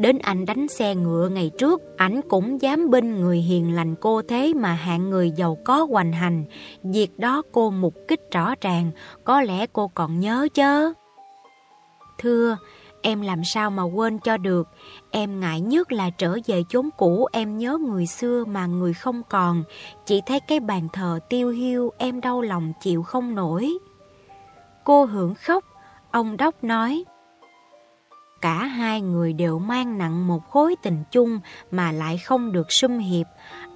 Đến anh đánh xe ngựa ngày trước, ảnh cũng dám binh người hiền lành cô thế mà hạng người giàu có hoành hành. Việc đó cô mục kích rõ ràng, có lẽ cô còn nhớ chứ. Thưa, em làm sao mà quên cho được. Em ngại nhất là trở về chốn cũ, em nhớ người xưa mà người không còn. Chỉ thấy cái bàn thờ tiêu hiu, em đau lòng chịu không nổi. Cô hưởng khóc, ông Đốc nói. Cả hai người đều mang nặng một khối tình chung mà lại không được sum hiệp.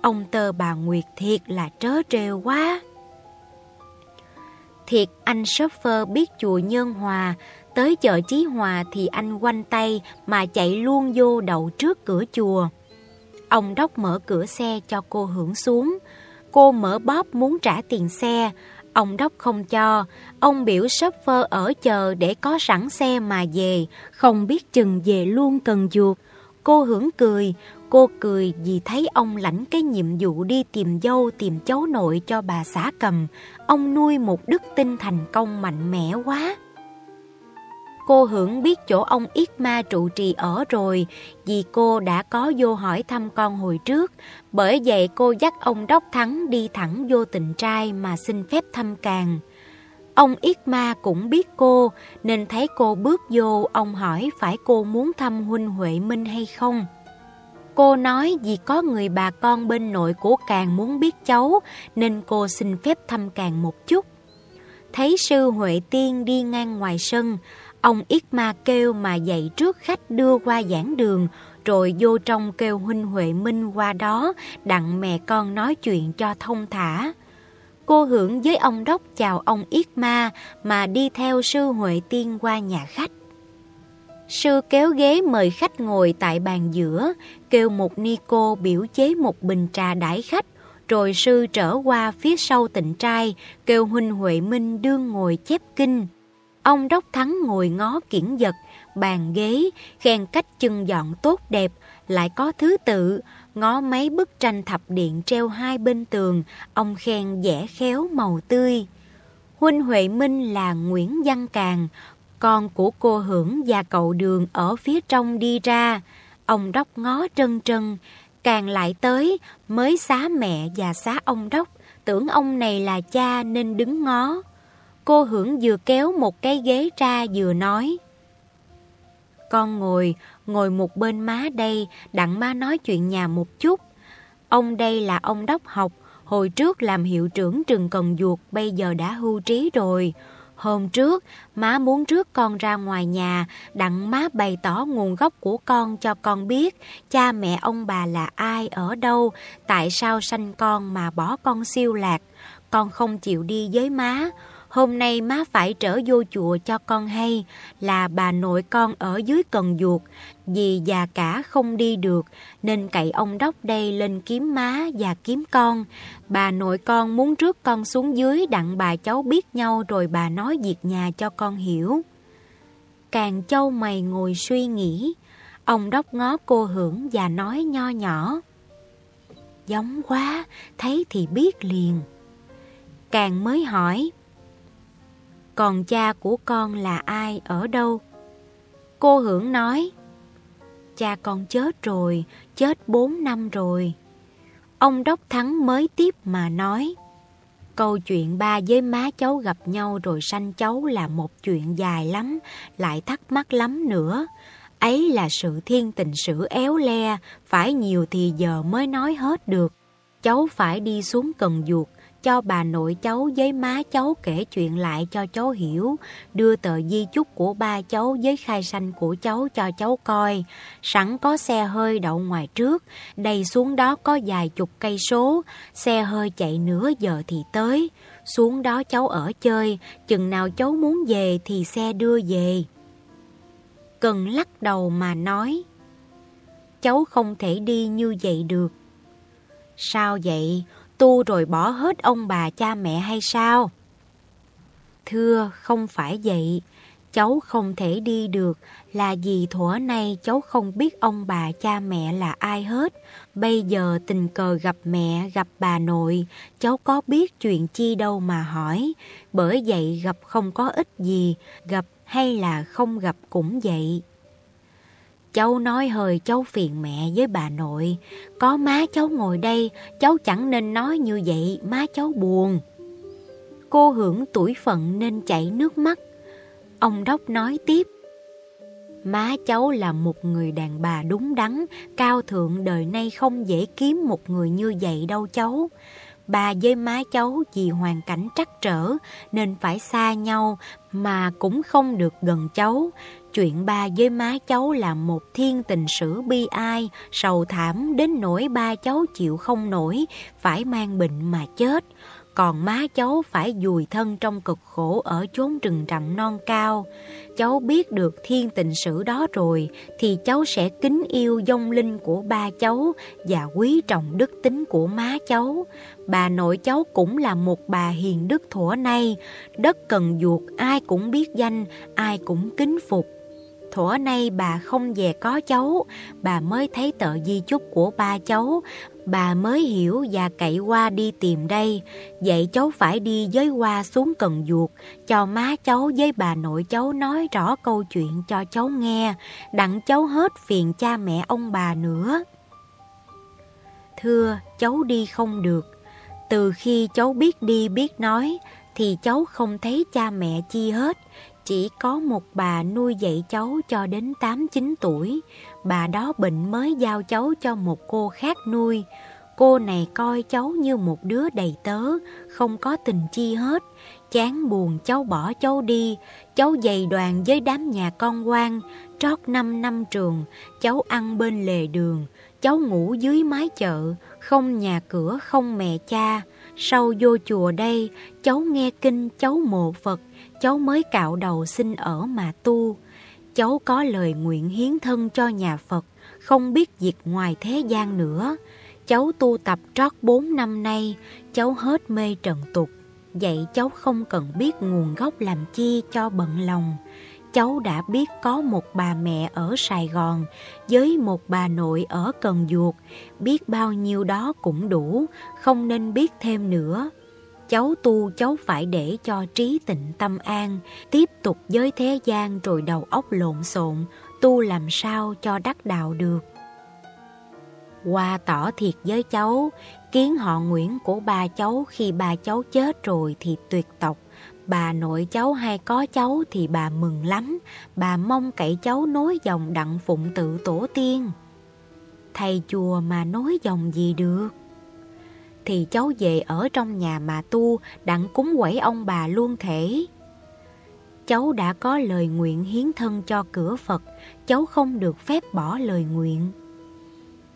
Ông tơ bà Nguyệt thiệt là trớ trêu quá. Thiệt anh shopper biết chùa Nhân Hòa, tới chợ Chí Hòa thì anh quanh tay mà chạy luôn vô đậu trước cửa chùa. Ông Đốc mở cửa xe cho cô hưởng xuống. Cô mở bóp muốn trả tiền xe, Ông Đốc không cho, ông biểu shopper ở chờ để có sẵn xe mà về, không biết chừng về luôn cần duột. Cô hưởng cười, cô cười vì thấy ông lãnh cái nhiệm vụ đi tìm dâu tìm cháu nội cho bà xã cầm. Ông nuôi một đức tinh thành công mạnh mẽ quá. Cô Hưởng biết chỗ ông Yết Ma trụ trì ở rồi vì cô đã có vô hỏi thăm con hồi trước. Bởi vậy cô dắt ông Đốc Thắng đi thẳng vô tình trai mà xin phép thăm càng. Ông Yết Ma cũng biết cô nên thấy cô bước vô ông hỏi phải cô muốn thăm huynh Huệ Minh hay không. Cô nói vì có người bà con bên nội của càng muốn biết cháu nên cô xin phép thăm càng một chút. Thấy sư Huệ Tiên đi ngang ngoài sân, Ông Yết Ma kêu mà dạy trước khách đưa qua giảng đường, rồi vô trong kêu huynh Huệ Minh qua đó, đặng mẹ con nói chuyện cho thông thả. Cô hưởng với ông đốc chào ông Yết Ma mà đi theo sư Huệ Tiên qua nhà khách. Sư kéo ghế mời khách ngồi tại bàn giữa, kêu một ni cô biểu chế một bình trà đãi khách, rồi sư trở qua phía sau tịnh trai, kêu huynh Huệ Minh đương ngồi chép kinh. Ông Đốc Thắng ngồi ngó kiển giật, bàn ghế, khen cách chân dọn tốt đẹp, lại có thứ tự, ngó mấy bức tranh thập điện treo hai bên tường, ông khen vẽ khéo màu tươi. Huynh Huệ Minh là Nguyễn Văn Càng, con của cô Hưởng và cậu Đường ở phía trong đi ra. Ông Đốc ngó trân trân, càng lại tới mới xá mẹ và xá ông Đốc, tưởng ông này là cha nên đứng ngó. Cô Hưởng vừa kéo một cái ghế ra vừa nói. Con ngồi, ngồi một bên má đây, đặng má nói chuyện nhà một chút. Ông đây là ông đốc học, hồi trước làm hiệu trưởng trường Cần Duột, bây giờ đã hưu trí rồi. Hôm trước, má muốn rước con ra ngoài nhà, đặng má bày tỏ nguồn gốc của con cho con biết, cha mẹ ông bà là ai, ở đâu, tại sao sanh con mà bỏ con siêu lạc. Con không chịu đi với má, Hôm nay má phải trở vô chùa cho con hay là bà nội con ở dưới cần duột vì già cả không đi được nên cậy ông đốc đây lên kiếm má và kiếm con. Bà nội con muốn rước con xuống dưới đặng bà cháu biết nhau rồi bà nói việc nhà cho con hiểu. Càng châu mày ngồi suy nghĩ, ông đốc ngó cô hưởng và nói nho nhỏ. Giống quá, thấy thì biết liền. Càng mới hỏi, còn cha của con là ai, ở đâu? Cô Hưởng nói, cha con chết rồi, chết 4 năm rồi. Ông Đốc Thắng mới tiếp mà nói, câu chuyện ba với má cháu gặp nhau rồi sanh cháu là một chuyện dài lắm, lại thắc mắc lắm nữa. Ấy là sự thiên tình sử éo le, phải nhiều thì giờ mới nói hết được. Cháu phải đi xuống cần duột, cho bà nội cháu với má cháu kể chuyện lại cho cháu hiểu, đưa tờ di chúc của ba cháu với khai sanh của cháu cho cháu coi. Sẵn có xe hơi đậu ngoài trước, đầy xuống đó có vài chục cây số, xe hơi chạy nửa giờ thì tới. Xuống đó cháu ở chơi, chừng nào cháu muốn về thì xe đưa về. Cần lắc đầu mà nói, cháu không thể đi như vậy được. Sao vậy? Tu rồi bỏ hết ông bà cha mẹ hay sao? Thưa, không phải vậy. Cháu không thể đi được là vì thuở nay cháu không biết ông bà cha mẹ là ai hết. Bây giờ tình cờ gặp mẹ, gặp bà nội, cháu có biết chuyện chi đâu mà hỏi. Bởi vậy gặp không có ích gì, gặp hay là không gặp cũng vậy. Cháu nói hơi cháu phiền mẹ với bà nội. Có má cháu ngồi đây, cháu chẳng nên nói như vậy, má cháu buồn. Cô hưởng tuổi phận nên chảy nước mắt. Ông Đốc nói tiếp. Má cháu là một người đàn bà đúng đắn, cao thượng đời nay không dễ kiếm một người như vậy đâu cháu. Bà với má cháu vì hoàn cảnh trắc trở nên phải xa nhau mà cũng không được gần cháu. Chuyện ba với má cháu là một thiên tình sử bi ai, sầu thảm đến nỗi ba cháu chịu không nổi, phải mang bệnh mà chết còn má cháu phải dùi thân trong cực khổ ở chốn rừng rậm non cao. Cháu biết được thiên tình sử đó rồi, thì cháu sẽ kính yêu dông linh của ba cháu và quý trọng đức tính của má cháu. Bà nội cháu cũng là một bà hiền đức thuở nay, đất cần duột ai cũng biết danh, ai cũng kính phục thuở nay bà không về có cháu, bà mới thấy tờ di chúc của ba cháu, bà mới hiểu và cậy qua đi tìm đây. Vậy cháu phải đi với qua xuống cần duột, cho má cháu với bà nội cháu nói rõ câu chuyện cho cháu nghe, đặng cháu hết phiền cha mẹ ông bà nữa. Thưa, cháu đi không được. Từ khi cháu biết đi biết nói, thì cháu không thấy cha mẹ chi hết. Chỉ có một bà nuôi dạy cháu cho đến 8-9 tuổi. Bà đó bệnh mới giao cháu cho một cô khác nuôi. Cô này coi cháu như một đứa đầy tớ, không có tình chi hết. Chán buồn cháu bỏ cháu đi, cháu dày đoàn với đám nhà con quan, trót 5 năm trường, cháu ăn bên lề đường, cháu ngủ dưới mái chợ, không nhà cửa, không mẹ cha. Sau vô chùa đây, cháu nghe kinh, cháu mộ Phật, cháu mới cạo đầu xin ở mà tu. Cháu có lời nguyện hiến thân cho nhà Phật, không biết việc ngoài thế gian nữa. Cháu tu tập trót 4 năm nay, cháu hết mê trần tục. Vậy cháu không cần biết nguồn gốc làm chi cho bận lòng. Cháu đã biết có một bà mẹ ở Sài Gòn với một bà nội ở Cần Duột. Biết bao nhiêu đó cũng đủ, không nên biết thêm nữa. Cháu tu cháu phải để cho trí tịnh tâm an, tiếp tục với thế gian rồi đầu óc lộn xộn, tu làm sao cho đắc đạo được. Qua tỏ thiệt với cháu, kiến họ Nguyễn của bà cháu khi bà cháu chết rồi thì tuyệt tộc. Bà nội cháu hay có cháu thì bà mừng lắm, bà mong cậy cháu nối dòng đặng phụng tự tổ tiên. Thầy chùa mà nối dòng gì được? Thì cháu về ở trong nhà mà tu, đặng cúng quẩy ông bà luôn thể. Cháu đã có lời nguyện hiến thân cho cửa Phật, cháu không được phép bỏ lời nguyện.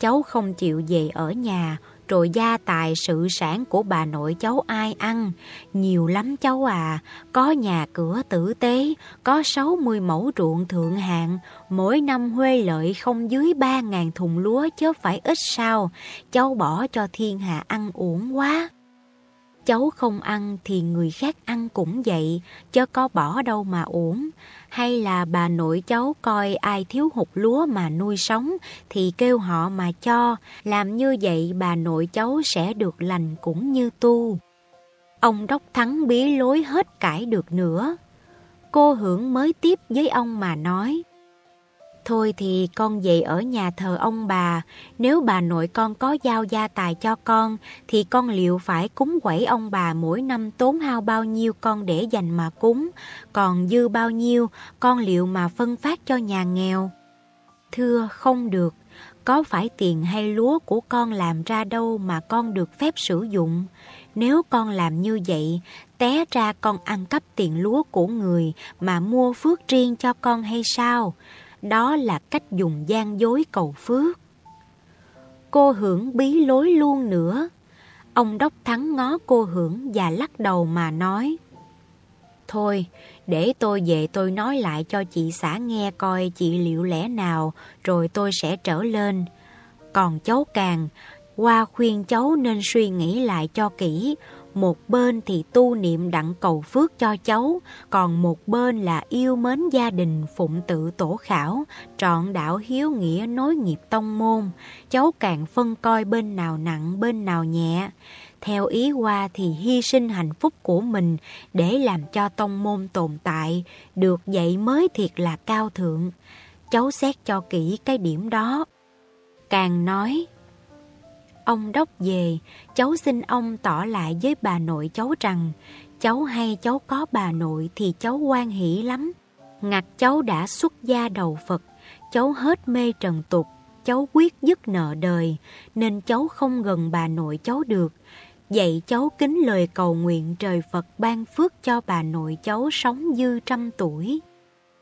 Cháu không chịu về ở nhà, rồi gia tài sự sản của bà nội cháu ai ăn. Nhiều lắm cháu à, có nhà cửa tử tế, có 60 mẫu ruộng thượng hạng, mỗi năm huê lợi không dưới 3.000 thùng lúa chứ phải ít sao. Cháu bỏ cho thiên hạ ăn uổng quá. Cháu không ăn thì người khác ăn cũng vậy, chứ có bỏ đâu mà uổng hay là bà nội cháu coi ai thiếu hụt lúa mà nuôi sống thì kêu họ mà cho, làm như vậy bà nội cháu sẽ được lành cũng như tu. Ông Đốc Thắng bí lối hết cãi được nữa. Cô Hưởng mới tiếp với ông mà nói, Thôi thì con về ở nhà thờ ông bà, nếu bà nội con có giao gia tài cho con, thì con liệu phải cúng quẩy ông bà mỗi năm tốn hao bao nhiêu con để dành mà cúng, còn dư bao nhiêu con liệu mà phân phát cho nhà nghèo. Thưa không được, có phải tiền hay lúa của con làm ra đâu mà con được phép sử dụng. Nếu con làm như vậy, té ra con ăn cắp tiền lúa của người mà mua phước riêng cho con hay sao? Đó là cách dùng gian dối cầu phước. Cô hưởng bí lối luôn nữa. Ông Đốc Thắng ngó cô hưởng và lắc đầu mà nói. Thôi, để tôi về tôi nói lại cho chị xã nghe coi chị liệu lẽ nào, rồi tôi sẽ trở lên. Còn cháu càng, qua khuyên cháu nên suy nghĩ lại cho kỹ, một bên thì tu niệm đặng cầu phước cho cháu, còn một bên là yêu mến gia đình phụng tự tổ khảo, trọn đạo hiếu nghĩa nối nghiệp tông môn. Cháu càng phân coi bên nào nặng bên nào nhẹ. Theo ý qua thì hy sinh hạnh phúc của mình để làm cho tông môn tồn tại, được vậy mới thiệt là cao thượng. cháu xét cho kỹ cái điểm đó. Càng nói, ông đốc về, cháu xin ông tỏ lại với bà nội cháu rằng, cháu hay cháu có bà nội thì cháu quan hỷ lắm. Ngặt cháu đã xuất gia đầu Phật, cháu hết mê trần tục, cháu quyết dứt nợ đời, nên cháu không gần bà nội cháu được. Vậy cháu kính lời cầu nguyện trời Phật ban phước cho bà nội cháu sống dư trăm tuổi.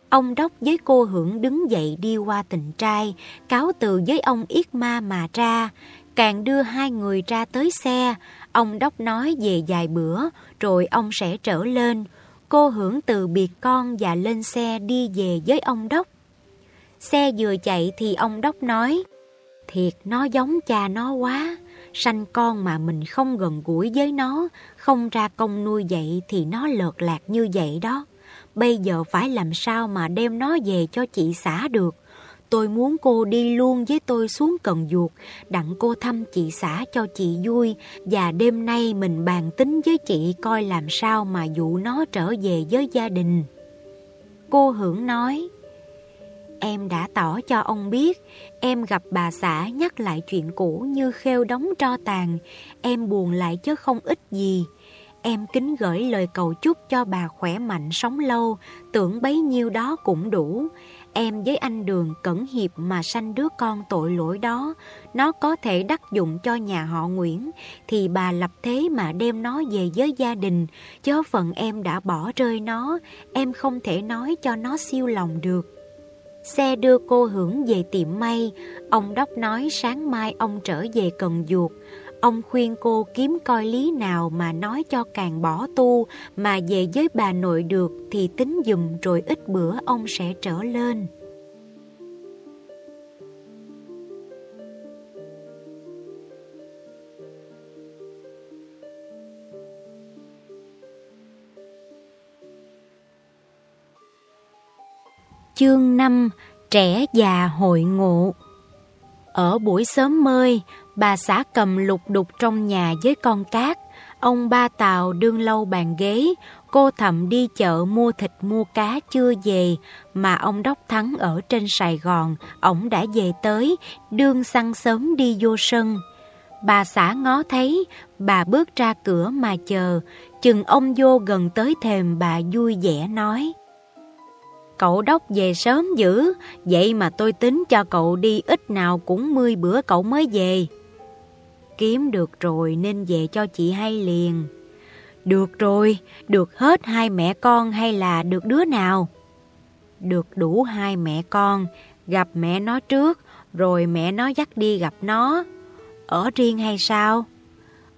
Ông Đốc với cô Hưởng đứng dậy đi qua tỉnh trai, cáo từ với ông Yết Ma mà ra. Càng đưa hai người ra tới xe, ông Đốc nói về vài bữa, rồi ông sẽ trở lên. Cô Hưởng từ biệt con và lên xe đi về với ông Đốc. Xe vừa chạy thì ông Đốc nói, Thiệt nó giống cha nó quá, sanh con mà mình không gần gũi với nó, không ra công nuôi dạy thì nó lợt lạc như vậy đó. Bây giờ phải làm sao mà đem nó về cho chị xã được. Tôi muốn cô đi luôn với tôi xuống Cần Duột, đặng cô thăm chị xã cho chị vui, và đêm nay mình bàn tính với chị coi làm sao mà dụ nó trở về với gia đình. Cô Hưởng nói, Em đã tỏ cho ông biết, em gặp bà xã nhắc lại chuyện cũ như khêu đóng tro tàn, em buồn lại chứ không ít gì. Em kính gửi lời cầu chúc cho bà khỏe mạnh sống lâu, tưởng bấy nhiêu đó cũng đủ. Em với anh Đường cẩn hiệp mà sanh đứa con tội lỗi đó, nó có thể đắc dụng cho nhà họ Nguyễn, thì bà lập thế mà đem nó về với gia đình, chớ phận em đã bỏ rơi nó, em không thể nói cho nó siêu lòng được. Xe đưa cô hưởng về tiệm may, ông Đốc nói sáng mai ông trở về Cần Duột. Ông khuyên cô kiếm coi lý nào mà nói cho càng bỏ tu mà về với bà nội được thì tính dùm rồi ít bữa ông sẽ trở lên. Chương 5 Trẻ già hội ngộ Ở buổi sớm mơi, bà xã cầm lục đục trong nhà với con cát. Ông ba Tàu đương lâu bàn ghế, cô thầm đi chợ mua thịt mua cá chưa về, mà ông Đốc Thắng ở trên Sài Gòn, ổng đã về tới, đương săn sớm đi vô sân. Bà xã ngó thấy, bà bước ra cửa mà chờ, chừng ông vô gần tới thềm bà vui vẻ nói. Cậu đốc về sớm dữ, vậy mà tôi tính cho cậu đi ít nào cũng mươi bữa cậu mới về. Kiếm được rồi nên về cho chị hay liền. Được rồi, được hết hai mẹ con hay là được đứa nào? Được đủ hai mẹ con, gặp mẹ nó trước, rồi mẹ nó dắt đi gặp nó. Ở riêng hay sao?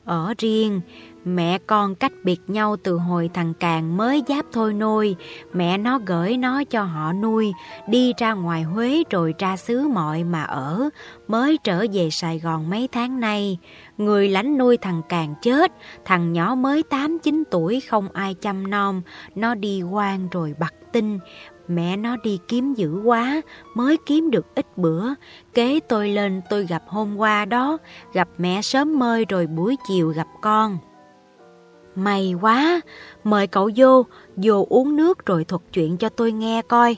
Ở riêng, Mẹ con cách biệt nhau từ hồi thằng Càng mới giáp thôi nuôi mẹ nó gửi nó cho họ nuôi, đi ra ngoài Huế rồi ra xứ mọi mà ở, mới trở về Sài Gòn mấy tháng nay. Người lãnh nuôi thằng Càng chết, thằng nhỏ mới 8-9 tuổi không ai chăm nom, nó đi quan rồi bật tinh. Mẹ nó đi kiếm dữ quá, mới kiếm được ít bữa. Kế tôi lên tôi gặp hôm qua đó, gặp mẹ sớm mơi rồi buổi chiều gặp con. May quá, mời cậu vô, vô uống nước rồi thuật chuyện cho tôi nghe coi.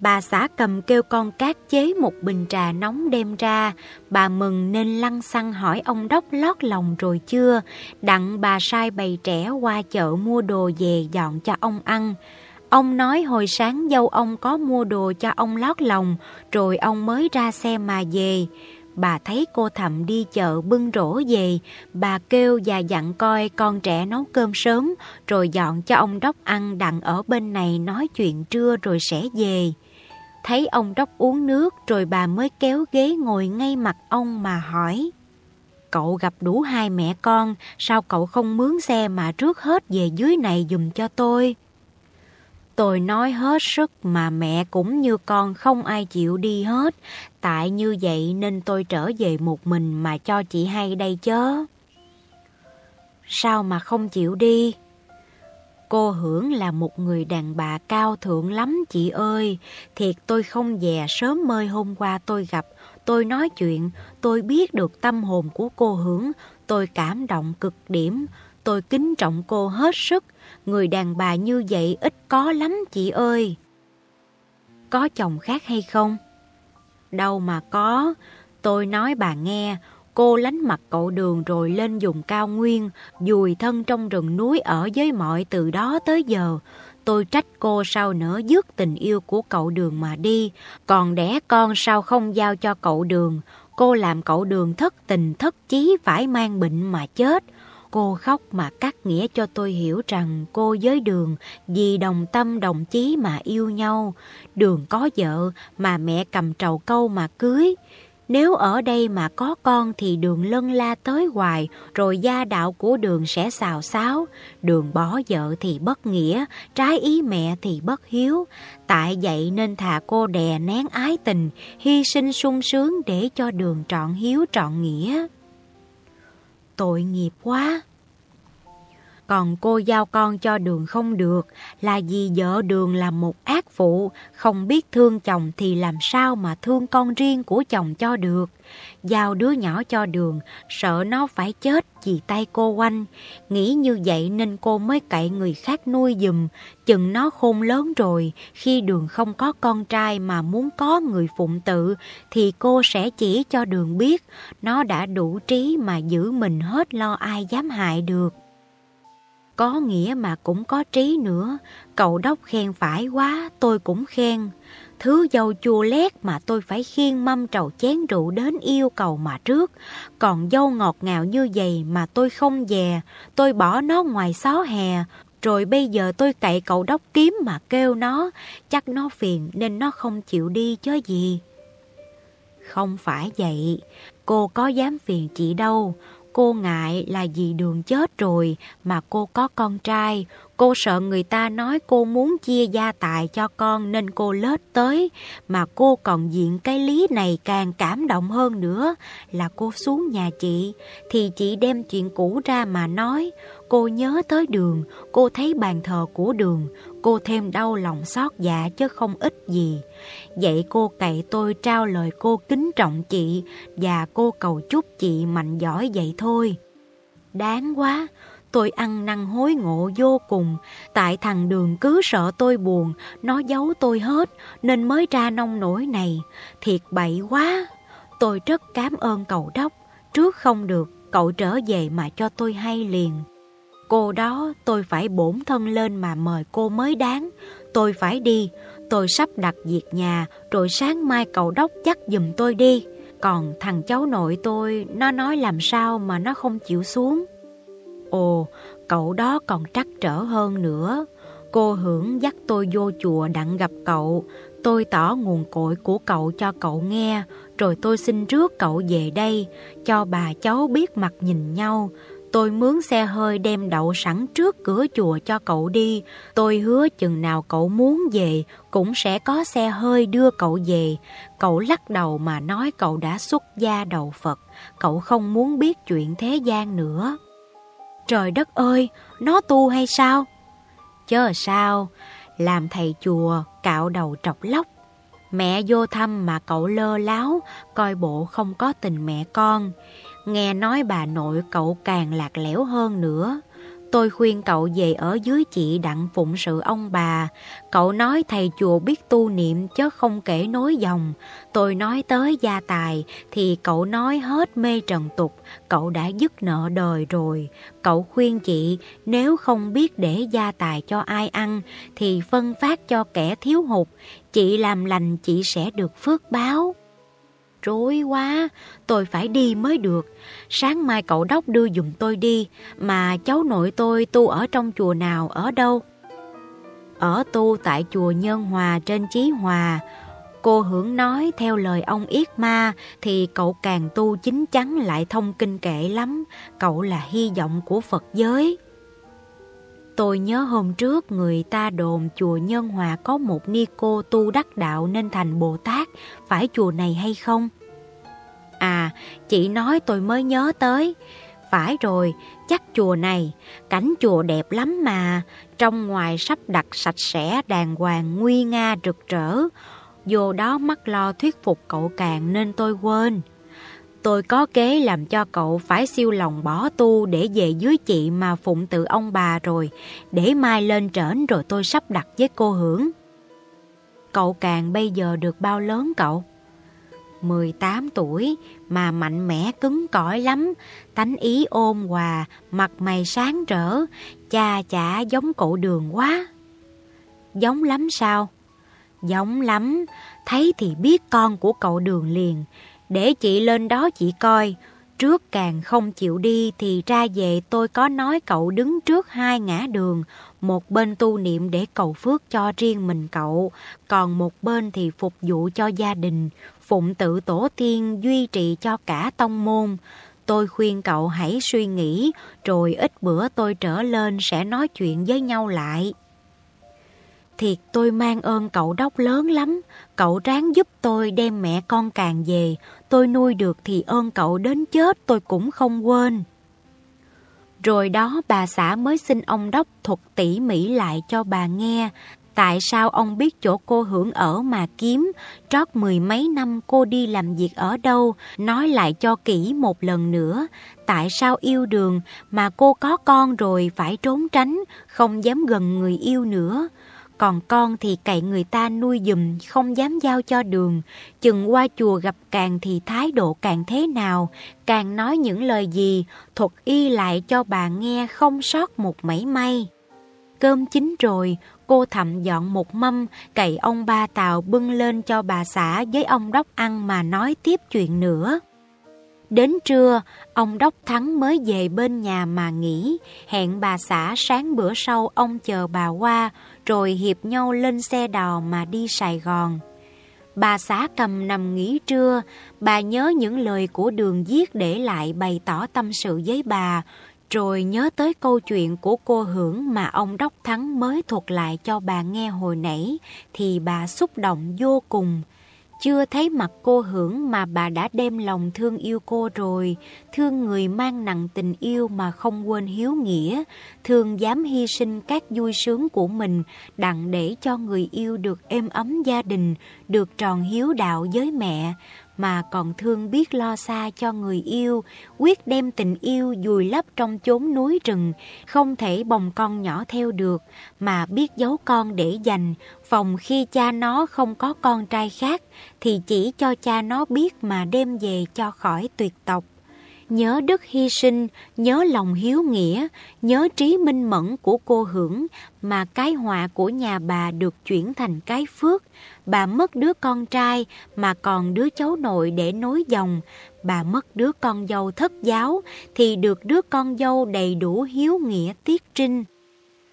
Bà xã cầm kêu con cát chế một bình trà nóng đem ra, bà mừng nên lăng xăng hỏi ông đốc lót lòng rồi chưa, đặng bà sai bày trẻ qua chợ mua đồ về dọn cho ông ăn. Ông nói hồi sáng dâu ông có mua đồ cho ông lót lòng, rồi ông mới ra xe mà về bà thấy cô thầm đi chợ bưng rổ về, bà kêu và dặn coi con trẻ nấu cơm sớm, rồi dọn cho ông Đốc ăn đặng ở bên này nói chuyện trưa rồi sẽ về. Thấy ông Đốc uống nước rồi bà mới kéo ghế ngồi ngay mặt ông mà hỏi. Cậu gặp đủ hai mẹ con, sao cậu không mướn xe mà trước hết về dưới này dùm cho tôi? Tôi nói hết sức mà mẹ cũng như con không ai chịu đi hết. Tại như vậy nên tôi trở về một mình mà cho chị hay đây chớ. Sao mà không chịu đi? Cô Hưởng là một người đàn bà cao thượng lắm chị ơi. Thiệt tôi không dè sớm mơi hôm qua tôi gặp. Tôi nói chuyện, tôi biết được tâm hồn của cô Hưởng. Tôi cảm động cực điểm. Tôi kính trọng cô hết sức. Người đàn bà như vậy ít có lắm chị ơi. có chồng khác hay không? Đâu mà có, tôi nói bà nghe, cô lánh mặt cậu đường rồi lên dùng cao nguyên, dùi thân trong rừng núi ở với mọi từ đó tới giờ. Tôi trách cô sao nữa dứt tình yêu của cậu đường mà đi, còn đẻ con sao không giao cho cậu đường. Cô làm cậu đường thất tình thất chí phải mang bệnh mà chết. Cô khóc mà cắt nghĩa cho tôi hiểu rằng cô với Đường vì đồng tâm đồng chí mà yêu nhau. Đường có vợ mà mẹ cầm trầu câu mà cưới. Nếu ở đây mà có con thì đường lân la tới hoài, rồi gia đạo của đường sẽ xào xáo. Đường bỏ vợ thì bất nghĩa, trái ý mẹ thì bất hiếu. Tại vậy nên thà cô đè nén ái tình, hy sinh sung sướng để cho đường trọn hiếu trọn nghĩa. Tội nghiệp quá! Còn cô giao con cho đường không được là vì vợ đường là một ác phụ, không biết thương chồng thì làm sao mà thương con riêng của chồng cho được. Giao đứa nhỏ cho đường, sợ nó phải chết vì tay cô quanh. Nghĩ như vậy nên cô mới cậy người khác nuôi dùm, chừng nó khôn lớn rồi, khi đường không có con trai mà muốn có người phụng tự, thì cô sẽ chỉ cho đường biết nó đã đủ trí mà giữ mình hết lo ai dám hại được. Có nghĩa mà cũng có trí nữa, cậu đốc khen phải quá, tôi cũng khen. Thứ dầu chua lét mà tôi phải khiêng mâm trầu chén rượu đến yêu cầu mà trước. Còn dâu ngọt ngào như vậy mà tôi không dè, tôi bỏ nó ngoài xó hè. Rồi bây giờ tôi cậy cậu đốc kiếm mà kêu nó, chắc nó phiền nên nó không chịu đi chứ gì. Không phải vậy, cô có dám phiền chị đâu. Cô ngại là vì đường chết rồi mà cô có con trai. Cô sợ người ta nói cô muốn chia gia tài cho con nên cô lết tới. Mà cô còn diện cái lý này càng cảm động hơn nữa là cô xuống nhà chị. Thì chị đem chuyện cũ ra mà nói. Cô nhớ tới đường, cô thấy bàn thờ của đường, cô thêm đau lòng xót dạ chứ không ít gì. Vậy cô cậy tôi trao lời cô kính trọng chị và cô cầu chúc chị mạnh giỏi vậy thôi. Đáng quá, tôi ăn năn hối ngộ vô cùng, tại thằng đường cứ sợ tôi buồn, nó giấu tôi hết nên mới ra nông nổi này. Thiệt bậy quá, tôi rất cảm ơn cậu đốc, trước không được, cậu trở về mà cho tôi hay liền. Cô đó tôi phải bổn thân lên mà mời cô mới đáng. Tôi phải đi, tôi sắp đặt việc nhà, rồi sáng mai cậu đốc chắc dùm tôi đi. Còn thằng cháu nội tôi, nó nói làm sao mà nó không chịu xuống. Ồ, cậu đó còn trắc trở hơn nữa. Cô hưởng dắt tôi vô chùa đặng gặp cậu. Tôi tỏ nguồn cội của cậu cho cậu nghe, rồi tôi xin rước cậu về đây, cho bà cháu biết mặt nhìn nhau. Tôi mướn xe hơi đem đậu sẵn trước cửa chùa cho cậu đi. Tôi hứa chừng nào cậu muốn về, cũng sẽ có xe hơi đưa cậu về. Cậu lắc đầu mà nói cậu đã xuất gia đầu Phật. Cậu không muốn biết chuyện thế gian nữa. Trời đất ơi, nó tu hay sao? Chớ sao, làm thầy chùa, cạo đầu trọc lóc. Mẹ vô thăm mà cậu lơ láo, coi bộ không có tình mẹ con. Nghe nói bà nội cậu càng lạc lẽo hơn nữa. Tôi khuyên cậu về ở dưới chị đặng phụng sự ông bà. Cậu nói thầy chùa biết tu niệm chứ không kể nối dòng. Tôi nói tới gia tài thì cậu nói hết mê trần tục. Cậu đã dứt nợ đời rồi. Cậu khuyên chị, nếu không biết để gia tài cho ai ăn thì phân phát cho kẻ thiếu hụt. Chị làm lành chị sẽ được phước báo. Rối quá, tôi phải đi mới được. Sáng mai cậu đốc đưa dùm tôi đi, mà cháu nội tôi tu ở trong chùa nào, ở đâu? Ở tu tại chùa Nhân Hòa trên Chí Hòa. Cô hưởng nói theo lời ông Yết Ma thì cậu càng tu chính chắn lại thông kinh kệ lắm. Cậu là hy vọng của Phật giới. Tôi nhớ hôm trước người ta đồn chùa Nhân Hòa có một ni cô tu đắc đạo nên thành Bồ Tát, phải chùa này hay không? À, chị nói tôi mới nhớ tới. Phải rồi, chắc chùa này, cảnh chùa đẹp lắm mà, trong ngoài sắp đặt sạch sẽ đàng hoàng nguy nga rực rỡ. Vô đó mắc lo thuyết phục cậu càng nên tôi quên. Tôi có kế làm cho cậu phải siêu lòng bỏ tu để về dưới chị mà phụng tự ông bà rồi, để mai lên trển rồi tôi sắp đặt với cô hưởng. Cậu càng bây giờ được bao lớn cậu? 18 tuổi mà mạnh mẽ cứng cỏi lắm, tánh ý ôn hòa, mặt mày sáng rỡ, cha chả giống cậu đường quá. Giống lắm sao? Giống lắm, thấy thì biết con của cậu đường liền. Để chị lên đó chị coi, trước càng không chịu đi thì ra về tôi có nói cậu đứng trước hai ngã đường, một bên tu niệm để cầu phước cho riêng mình cậu, còn một bên thì phục vụ cho gia đình, phụng tự tổ tiên duy trì cho cả tông môn. Tôi khuyên cậu hãy suy nghĩ, rồi ít bữa tôi trở lên sẽ nói chuyện với nhau lại. Thiệt tôi mang ơn cậu đốc lớn lắm, cậu ráng giúp tôi đem mẹ con càng về, tôi nuôi được thì ơn cậu đến chết tôi cũng không quên. Rồi đó bà xã mới xin ông đốc thuật tỉ mỉ lại cho bà nghe, tại sao ông biết chỗ cô hưởng ở mà kiếm, trót mười mấy năm cô đi làm việc ở đâu, nói lại cho kỹ một lần nữa, tại sao yêu đường mà cô có con rồi phải trốn tránh, không dám gần người yêu nữa. Còn con thì cậy người ta nuôi dùm, không dám giao cho đường. Chừng qua chùa gặp càng thì thái độ càng thế nào, càng nói những lời gì, thuật y lại cho bà nghe không sót một mảy may. Cơm chín rồi, cô thậm dọn một mâm, cậy ông ba Tàu bưng lên cho bà xã với ông đốc ăn mà nói tiếp chuyện nữa. Đến trưa, ông Đốc Thắng mới về bên nhà mà nghỉ, hẹn bà xã sáng bữa sau ông chờ bà qua, rồi hiệp nhau lên xe đò mà đi Sài Gòn. Bà xã cầm nằm nghỉ trưa, bà nhớ những lời của đường viết để lại bày tỏ tâm sự với bà, rồi nhớ tới câu chuyện của cô Hưởng mà ông Đốc Thắng mới thuật lại cho bà nghe hồi nãy, thì bà xúc động vô cùng. Chưa thấy mặt cô hưởng mà bà đã đem lòng thương yêu cô rồi, thương người mang nặng tình yêu mà không quên hiếu nghĩa, thương dám hy sinh các vui sướng của mình đặng để cho người yêu được êm ấm gia đình, được tròn hiếu đạo với mẹ, mà còn thương biết lo xa cho người yêu, quyết đem tình yêu dùi lấp trong chốn núi rừng, không thể bồng con nhỏ theo được, mà biết giấu con để dành, phòng khi cha nó không có con trai khác, thì chỉ cho cha nó biết mà đem về cho khỏi tuyệt tộc nhớ đức hy sinh, nhớ lòng hiếu nghĩa, nhớ trí minh mẫn của cô hưởng, mà cái họa của nhà bà được chuyển thành cái phước. Bà mất đứa con trai mà còn đứa cháu nội để nối dòng. Bà mất đứa con dâu thất giáo thì được đứa con dâu đầy đủ hiếu nghĩa tiết trinh.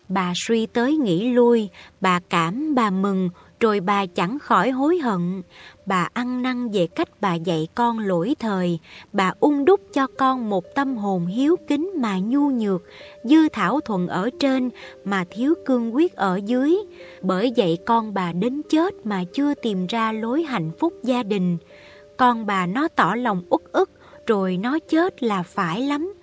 Bà suy tới nghĩ lui, bà cảm, bà mừng, rồi bà chẳng khỏi hối hận. Bà ăn năn về cách bà dạy con lỗi thời, bà ung đúc cho con một tâm hồn hiếu kính mà nhu nhược, dư thảo thuận ở trên mà thiếu cương quyết ở dưới. Bởi vậy con bà đến chết mà chưa tìm ra lối hạnh phúc gia đình. Con bà nó tỏ lòng uất ức, rồi nó chết là phải lắm.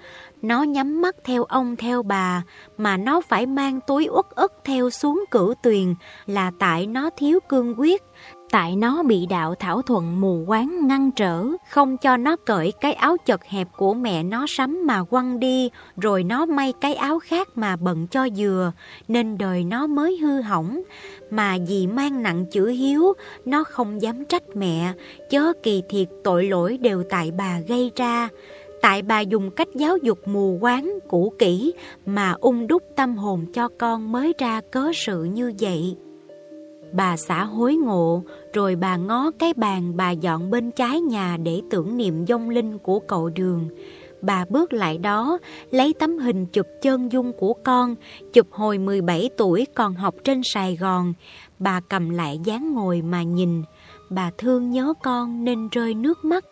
Nó nhắm mắt theo ông theo bà, mà nó phải mang túi uất ức theo xuống cửu tuyền là tại nó thiếu cương quyết, tại nó bị đạo thảo thuận mù quáng ngăn trở, không cho nó cởi cái áo chật hẹp của mẹ nó sắm mà quăng đi, rồi nó may cái áo khác mà bận cho dừa, nên đời nó mới hư hỏng. Mà vì mang nặng chữ hiếu, nó không dám trách mẹ, chớ kỳ thiệt tội lỗi đều tại bà gây ra tại bà dùng cách giáo dục mù quáng cũ kỹ mà ung đúc tâm hồn cho con mới ra cớ sự như vậy. Bà xã hối ngộ, rồi bà ngó cái bàn bà dọn bên trái nhà để tưởng niệm dông linh của cậu đường. Bà bước lại đó, lấy tấm hình chụp chân dung của con, chụp hồi 17 tuổi còn học trên Sài Gòn. Bà cầm lại dáng ngồi mà nhìn. Bà thương nhớ con nên rơi nước mắt.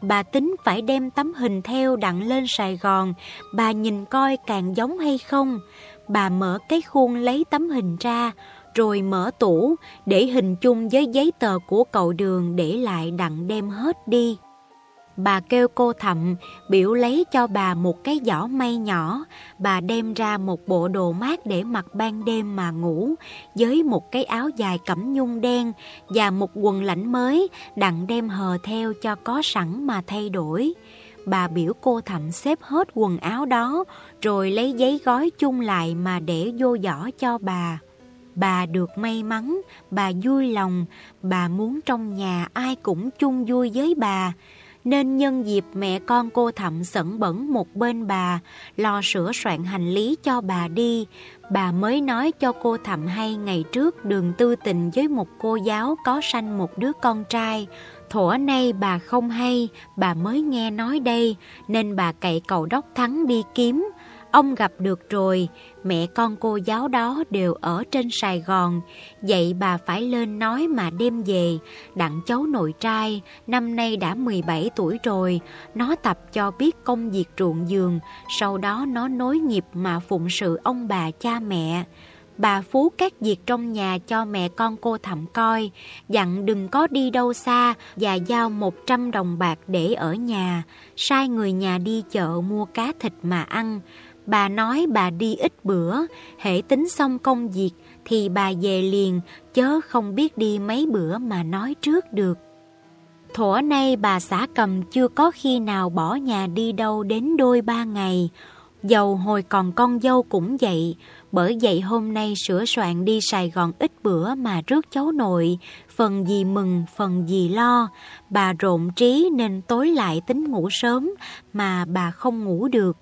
Bà tính phải đem tấm hình theo đặng lên Sài Gòn, bà nhìn coi càng giống hay không. Bà mở cái khuôn lấy tấm hình ra, rồi mở tủ để hình chung với giấy tờ của cậu đường để lại đặng đem hết đi. Bà kêu cô thậm biểu lấy cho bà một cái giỏ may nhỏ, bà đem ra một bộ đồ mát để mặc ban đêm mà ngủ, với một cái áo dài cẩm nhung đen và một quần lãnh mới đặng đem hờ theo cho có sẵn mà thay đổi. Bà biểu cô thậm xếp hết quần áo đó, rồi lấy giấy gói chung lại mà để vô giỏ cho bà. Bà được may mắn, bà vui lòng, bà muốn trong nhà ai cũng chung vui với bà. Nên nhân dịp mẹ con cô thậm sẩn bẩn một bên bà, lo sửa soạn hành lý cho bà đi, bà mới nói cho cô thậm hay ngày trước đường tư tình với một cô giáo có sanh một đứa con trai. Thủa nay bà không hay, bà mới nghe nói đây, nên bà cậy cầu đốc thắng đi kiếm. Ông gặp được rồi, mẹ con cô giáo đó đều ở trên Sài Gòn, vậy bà phải lên nói mà đem về. Đặng cháu nội trai, năm nay đã 17 tuổi rồi, nó tập cho biết công việc ruộng giường, sau đó nó nối nghiệp mà phụng sự ông bà cha mẹ. Bà Phú các việc trong nhà cho mẹ con cô thẩm coi, dặn đừng có đi đâu xa và giao 100 đồng bạc để ở nhà, sai người nhà đi chợ mua cá thịt mà ăn. Bà nói bà đi ít bữa, hệ tính xong công việc thì bà về liền, chớ không biết đi mấy bữa mà nói trước được. Thổ nay bà xã cầm chưa có khi nào bỏ nhà đi đâu đến đôi ba ngày. Dầu hồi còn con dâu cũng vậy, bởi vậy hôm nay sửa soạn đi Sài Gòn ít bữa mà rước cháu nội, phần gì mừng, phần gì lo. Bà rộn trí nên tối lại tính ngủ sớm mà bà không ngủ được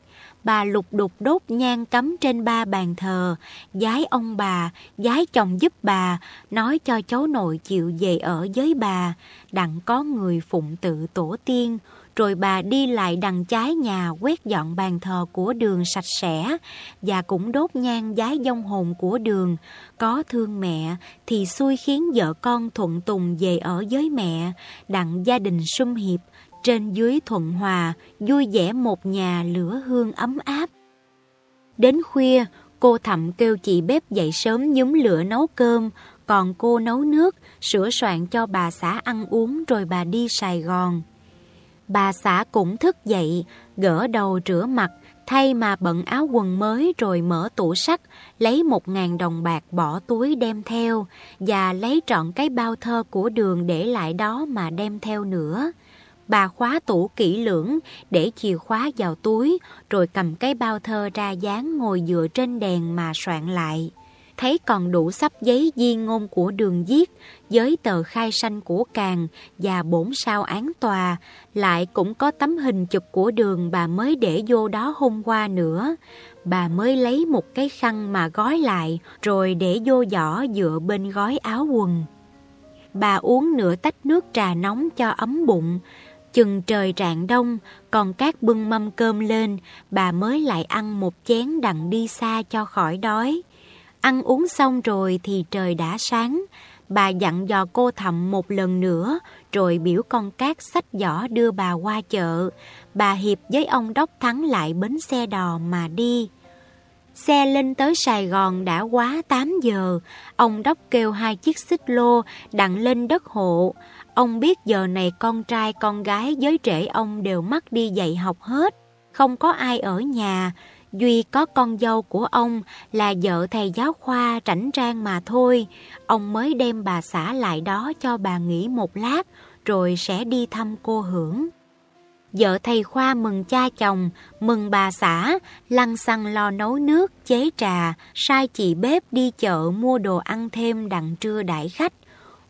bà lục đục đốt nhang cắm trên ba bàn thờ, giái ông bà, giái chồng giúp bà, nói cho cháu nội chịu về ở với bà, đặng có người phụng tự tổ tiên, rồi bà đi lại đằng trái nhà quét dọn bàn thờ của đường sạch sẽ và cũng đốt nhang giái dông hồn của đường. Có thương mẹ thì xui khiến vợ con thuận tùng về ở với mẹ, đặng gia đình sum hiệp, trên dưới thuận hòa, vui vẻ một nhà lửa hương ấm áp. Đến khuya, cô thậm kêu chị bếp dậy sớm nhúm lửa nấu cơm, còn cô nấu nước, sửa soạn cho bà xã ăn uống rồi bà đi Sài Gòn. Bà xã cũng thức dậy, gỡ đầu rửa mặt, thay mà bận áo quần mới rồi mở tủ sắt, lấy một ngàn đồng bạc bỏ túi đem theo và lấy trọn cái bao thơ của đường để lại đó mà đem theo nữa. Bà khóa tủ kỹ lưỡng, để chìa khóa vào túi, rồi cầm cái bao thơ ra dán ngồi dựa trên đèn mà soạn lại. Thấy còn đủ sắp giấy di ngôn của đường viết, với tờ khai sanh của càng và bổn sao án tòa, lại cũng có tấm hình chụp của đường bà mới để vô đó hôm qua nữa. Bà mới lấy một cái khăn mà gói lại, rồi để vô giỏ dựa bên gói áo quần. Bà uống nửa tách nước trà nóng cho ấm bụng, Chừng trời rạng đông, còn các bưng mâm cơm lên, bà mới lại ăn một chén đặng đi xa cho khỏi đói. Ăn uống xong rồi thì trời đã sáng, bà dặn dò cô thầm một lần nữa, rồi biểu con cát sách giỏ đưa bà qua chợ. Bà Hiệp với ông Đốc Thắng lại bến xe đò mà đi. Xe lên tới Sài Gòn đã quá 8 giờ, ông Đốc kêu hai chiếc xích lô đặng lên đất hộ. Ông biết giờ này con trai con gái giới trẻ ông đều mắc đi dạy học hết, không có ai ở nhà. Duy có con dâu của ông là vợ thầy giáo khoa rảnh rang mà thôi. Ông mới đem bà xã lại đó cho bà nghỉ một lát, rồi sẽ đi thăm cô Hưởng. Vợ thầy Khoa mừng cha chồng, mừng bà xã, lăn xăng lo nấu nước, chế trà, sai chị bếp đi chợ mua đồ ăn thêm đặng trưa đãi khách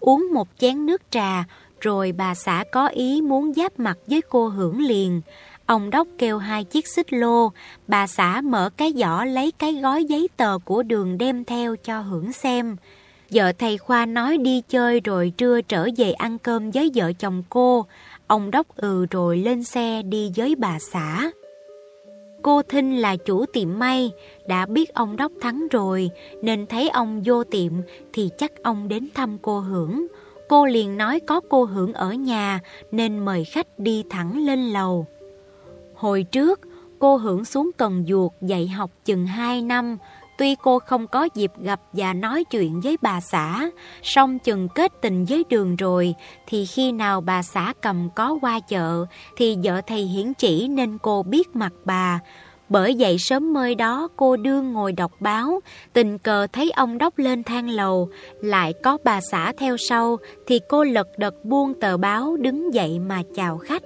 uống một chén nước trà, rồi bà xã có ý muốn giáp mặt với cô hưởng liền. Ông đốc kêu hai chiếc xích lô, bà xã mở cái giỏ lấy cái gói giấy tờ của đường đem theo cho hưởng xem. Vợ thầy Khoa nói đi chơi rồi trưa trở về ăn cơm với vợ chồng cô. Ông đốc ừ rồi lên xe đi với bà xã. Cô Thinh là chủ tiệm may, đã biết ông Đốc thắng rồi, nên thấy ông vô tiệm thì chắc ông đến thăm cô Hưởng. Cô liền nói có cô Hưởng ở nhà nên mời khách đi thẳng lên lầu. Hồi trước, cô Hưởng xuống Cần Duột dạy học chừng 2 năm, Tuy cô không có dịp gặp và nói chuyện với bà xã, song chừng kết tình với đường rồi, thì khi nào bà xã cầm có qua chợ, thì vợ thầy hiển chỉ nên cô biết mặt bà. Bởi vậy sớm mơi đó cô đương ngồi đọc báo, tình cờ thấy ông đốc lên thang lầu, lại có bà xã theo sau, thì cô lật đật buông tờ báo đứng dậy mà chào khách.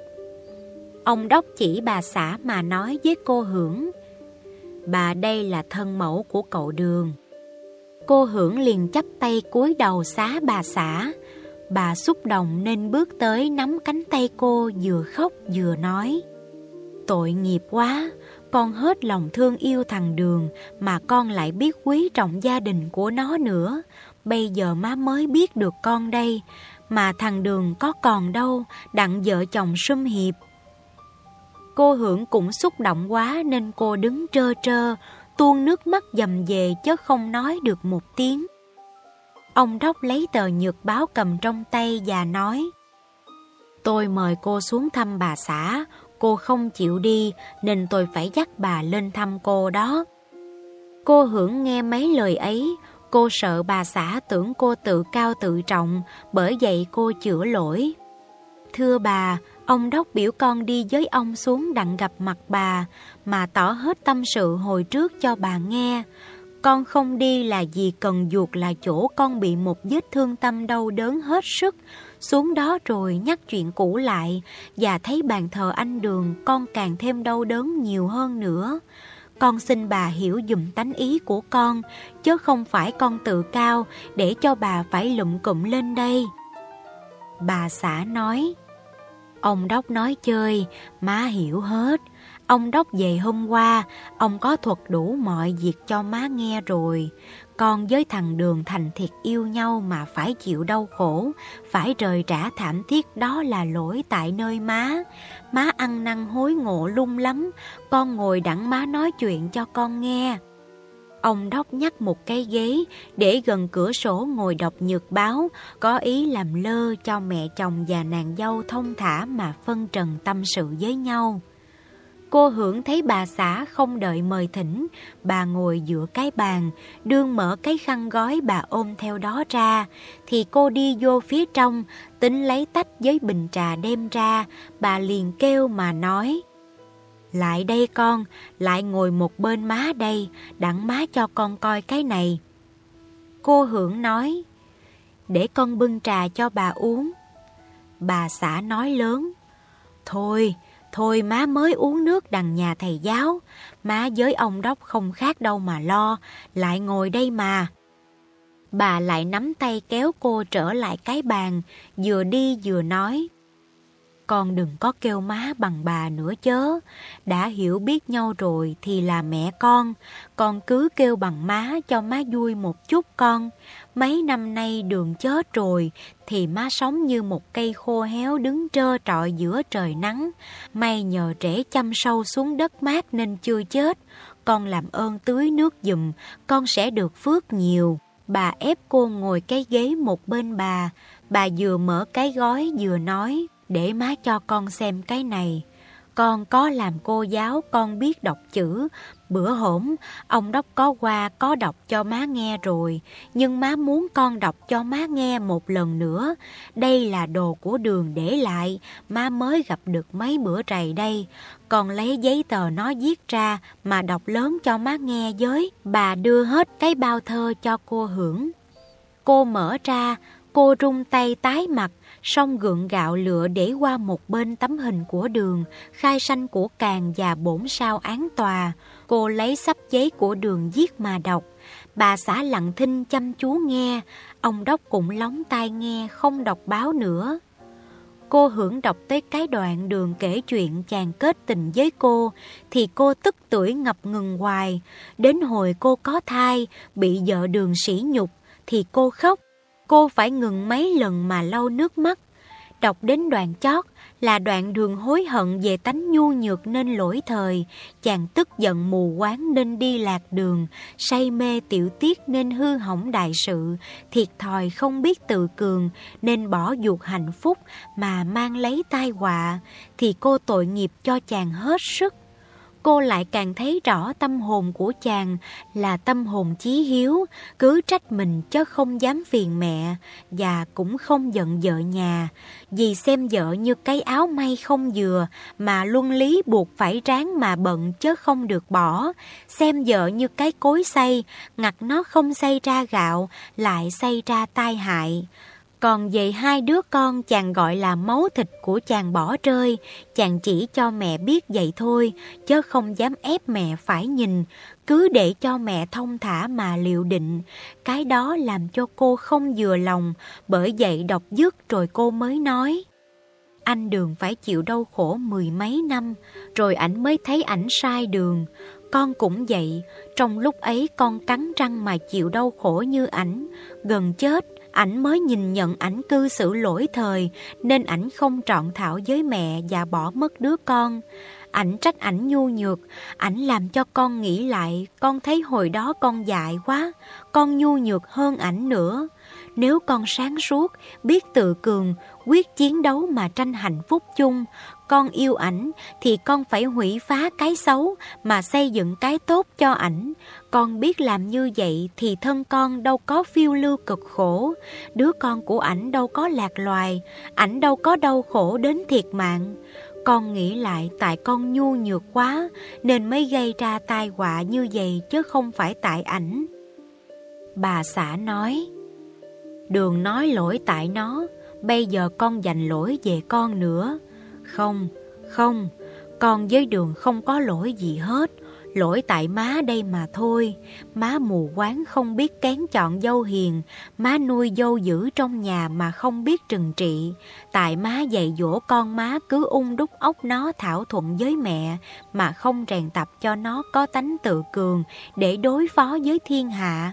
Ông đốc chỉ bà xã mà nói với cô hưởng bà đây là thân mẫu của cậu Đường. Cô hưởng liền chắp tay cúi đầu xá bà xã. Bà xúc động nên bước tới nắm cánh tay cô vừa khóc vừa nói. Tội nghiệp quá, con hết lòng thương yêu thằng Đường mà con lại biết quý trọng gia đình của nó nữa. Bây giờ má mới biết được con đây, mà thằng Đường có còn đâu, đặng vợ chồng sum hiệp. Cô Hưởng cũng xúc động quá nên cô đứng trơ trơ, tuôn nước mắt dầm về chứ không nói được một tiếng. Ông Đốc lấy tờ nhược báo cầm trong tay và nói Tôi mời cô xuống thăm bà xã, cô không chịu đi nên tôi phải dắt bà lên thăm cô đó. Cô hưởng nghe mấy lời ấy, cô sợ bà xã tưởng cô tự cao tự trọng, bởi vậy cô chữa lỗi. Thưa bà, ông đốc biểu con đi với ông xuống đặng gặp mặt bà, mà tỏ hết tâm sự hồi trước cho bà nghe. Con không đi là vì cần duột là chỗ con bị một vết thương tâm đau đớn hết sức, xuống đó rồi nhắc chuyện cũ lại và thấy bàn thờ anh Đường con càng thêm đau đớn nhiều hơn nữa. Con xin bà hiểu dùm tánh ý của con, chứ không phải con tự cao để cho bà phải lụm cụm lên đây. Bà xã nói, ông Đốc nói chơi, má hiểu hết. Ông Đốc về hôm qua, ông có thuật đủ mọi việc cho má nghe rồi. Con với thằng Đường thành thiệt yêu nhau mà phải chịu đau khổ, phải rời trả thảm thiết đó là lỗi tại nơi má. Má ăn năn hối ngộ lung lắm, con ngồi đặng má nói chuyện cho con nghe. Ông Đốc nhắc một cái ghế để gần cửa sổ ngồi đọc nhược báo, có ý làm lơ cho mẹ chồng và nàng dâu thông thả mà phân trần tâm sự với nhau. Cô hưởng thấy bà xã không đợi mời thỉnh, bà ngồi giữa cái bàn, đương mở cái khăn gói bà ôm theo đó ra, thì cô đi vô phía trong, tính lấy tách với bình trà đem ra, bà liền kêu mà nói. Lại đây con, lại ngồi một bên má đây, đặng má cho con coi cái này. Cô hưởng nói, để con bưng trà cho bà uống. Bà xã nói lớn, thôi, Thôi má mới uống nước đằng nhà thầy giáo, má với ông đốc không khác đâu mà lo, lại ngồi đây mà. Bà lại nắm tay kéo cô trở lại cái bàn, vừa đi vừa nói. Con đừng có kêu má bằng bà nữa chớ, đã hiểu biết nhau rồi thì là mẹ con, con cứ kêu bằng má cho má vui một chút con. Mấy năm nay đường chết rồi thì má sống như một cây khô héo đứng trơ trọi giữa trời nắng. May nhờ trẻ chăm sâu xuống đất mát nên chưa chết. Con làm ơn tưới nước dùm, con sẽ được phước nhiều. Bà ép cô ngồi cái ghế một bên bà. Bà vừa mở cái gói vừa nói, để má cho con xem cái này. Con có làm cô giáo, con biết đọc chữ. Bữa hổm, ông đốc có qua có đọc cho má nghe rồi. Nhưng má muốn con đọc cho má nghe một lần nữa. Đây là đồ của đường để lại. Má mới gặp được mấy bữa trầy đây. Con lấy giấy tờ nó viết ra mà đọc lớn cho má nghe với. Bà đưa hết cái bao thơ cho cô hưởng. Cô mở ra, cô rung tay tái mặt song gượng gạo lựa để qua một bên tấm hình của đường, khai sanh của càng và bổn sao án tòa. Cô lấy sắp giấy của đường viết mà đọc. Bà xã lặng thinh chăm chú nghe, ông đốc cũng lóng tai nghe, không đọc báo nữa. Cô hưởng đọc tới cái đoạn đường kể chuyện chàng kết tình với cô, thì cô tức tuổi ngập ngừng hoài. Đến hồi cô có thai, bị vợ đường sỉ nhục, thì cô khóc. Cô phải ngừng mấy lần mà lau nước mắt. Đọc đến đoạn chót là đoạn đường hối hận về tánh nhu nhược nên lỗi thời, chàng tức giận mù quáng nên đi lạc đường, say mê tiểu tiết nên hư hỏng đại sự, thiệt thòi không biết tự cường nên bỏ dục hạnh phúc mà mang lấy tai họa, thì cô tội nghiệp cho chàng hết sức cô lại càng thấy rõ tâm hồn của chàng là tâm hồn chí hiếu, cứ trách mình chứ không dám phiền mẹ và cũng không giận vợ nhà, vì xem vợ như cái áo may không vừa mà luân lý buộc phải ráng mà bận chứ không được bỏ, xem vợ như cái cối xay, ngặt nó không xay ra gạo, lại xay ra tai hại. Còn về hai đứa con chàng gọi là máu thịt của chàng bỏ rơi, chàng chỉ cho mẹ biết vậy thôi, chứ không dám ép mẹ phải nhìn, cứ để cho mẹ thông thả mà liệu định. Cái đó làm cho cô không vừa lòng, bởi vậy đọc dứt rồi cô mới nói. Anh Đường phải chịu đau khổ mười mấy năm, rồi ảnh mới thấy ảnh sai đường. Con cũng vậy, trong lúc ấy con cắn răng mà chịu đau khổ như ảnh, gần chết, ảnh mới nhìn nhận ảnh cư xử lỗi thời, nên ảnh không trọn thảo với mẹ và bỏ mất đứa con. Ảnh trách ảnh nhu nhược, ảnh làm cho con nghĩ lại, con thấy hồi đó con dại quá, con nhu nhược hơn ảnh nữa. Nếu con sáng suốt, biết tự cường, quyết chiến đấu mà tranh hạnh phúc chung, con yêu ảnh thì con phải hủy phá cái xấu mà xây dựng cái tốt cho ảnh. Con biết làm như vậy thì thân con đâu có phiêu lưu cực khổ, đứa con của ảnh đâu có lạc loài, ảnh đâu có đau khổ đến thiệt mạng. Con nghĩ lại tại con nhu nhược quá nên mới gây ra tai họa như vậy chứ không phải tại ảnh. Bà xã nói, Đường nói lỗi tại nó, bây giờ con dành lỗi về con nữa. Không, không, con với đường không có lỗi gì hết, lỗi tại má đây mà thôi. Má mù quáng không biết kén chọn dâu hiền, má nuôi dâu giữ trong nhà mà không biết trừng trị. Tại má dạy dỗ con má cứ ung đúc ốc nó thảo thuận với mẹ, mà không rèn tập cho nó có tánh tự cường để đối phó với thiên hạ.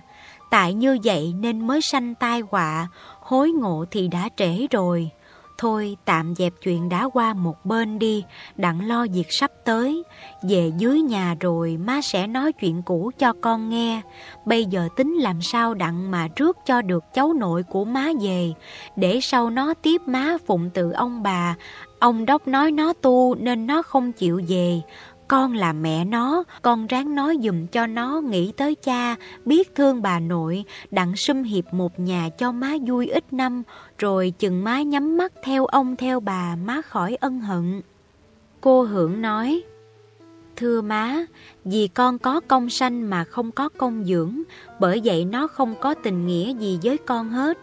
Tại như vậy nên mới sanh tai họa, hối ngộ thì đã trễ rồi. Thôi tạm dẹp chuyện đã qua một bên đi, đặng lo việc sắp tới. Về dưới nhà rồi má sẽ nói chuyện cũ cho con nghe. Bây giờ tính làm sao đặng mà trước cho được cháu nội của má về. Để sau nó tiếp má phụng tự ông bà. Ông đốc nói nó tu nên nó không chịu về. Con là mẹ nó, con ráng nói dùm cho nó nghĩ tới cha, biết thương bà nội, đặng xâm hiệp một nhà cho má vui ít năm, rồi chừng má nhắm mắt theo ông theo bà má khỏi ân hận. Cô hưởng nói, Thưa má, vì con có công sanh mà không có công dưỡng, bởi vậy nó không có tình nghĩa gì với con hết.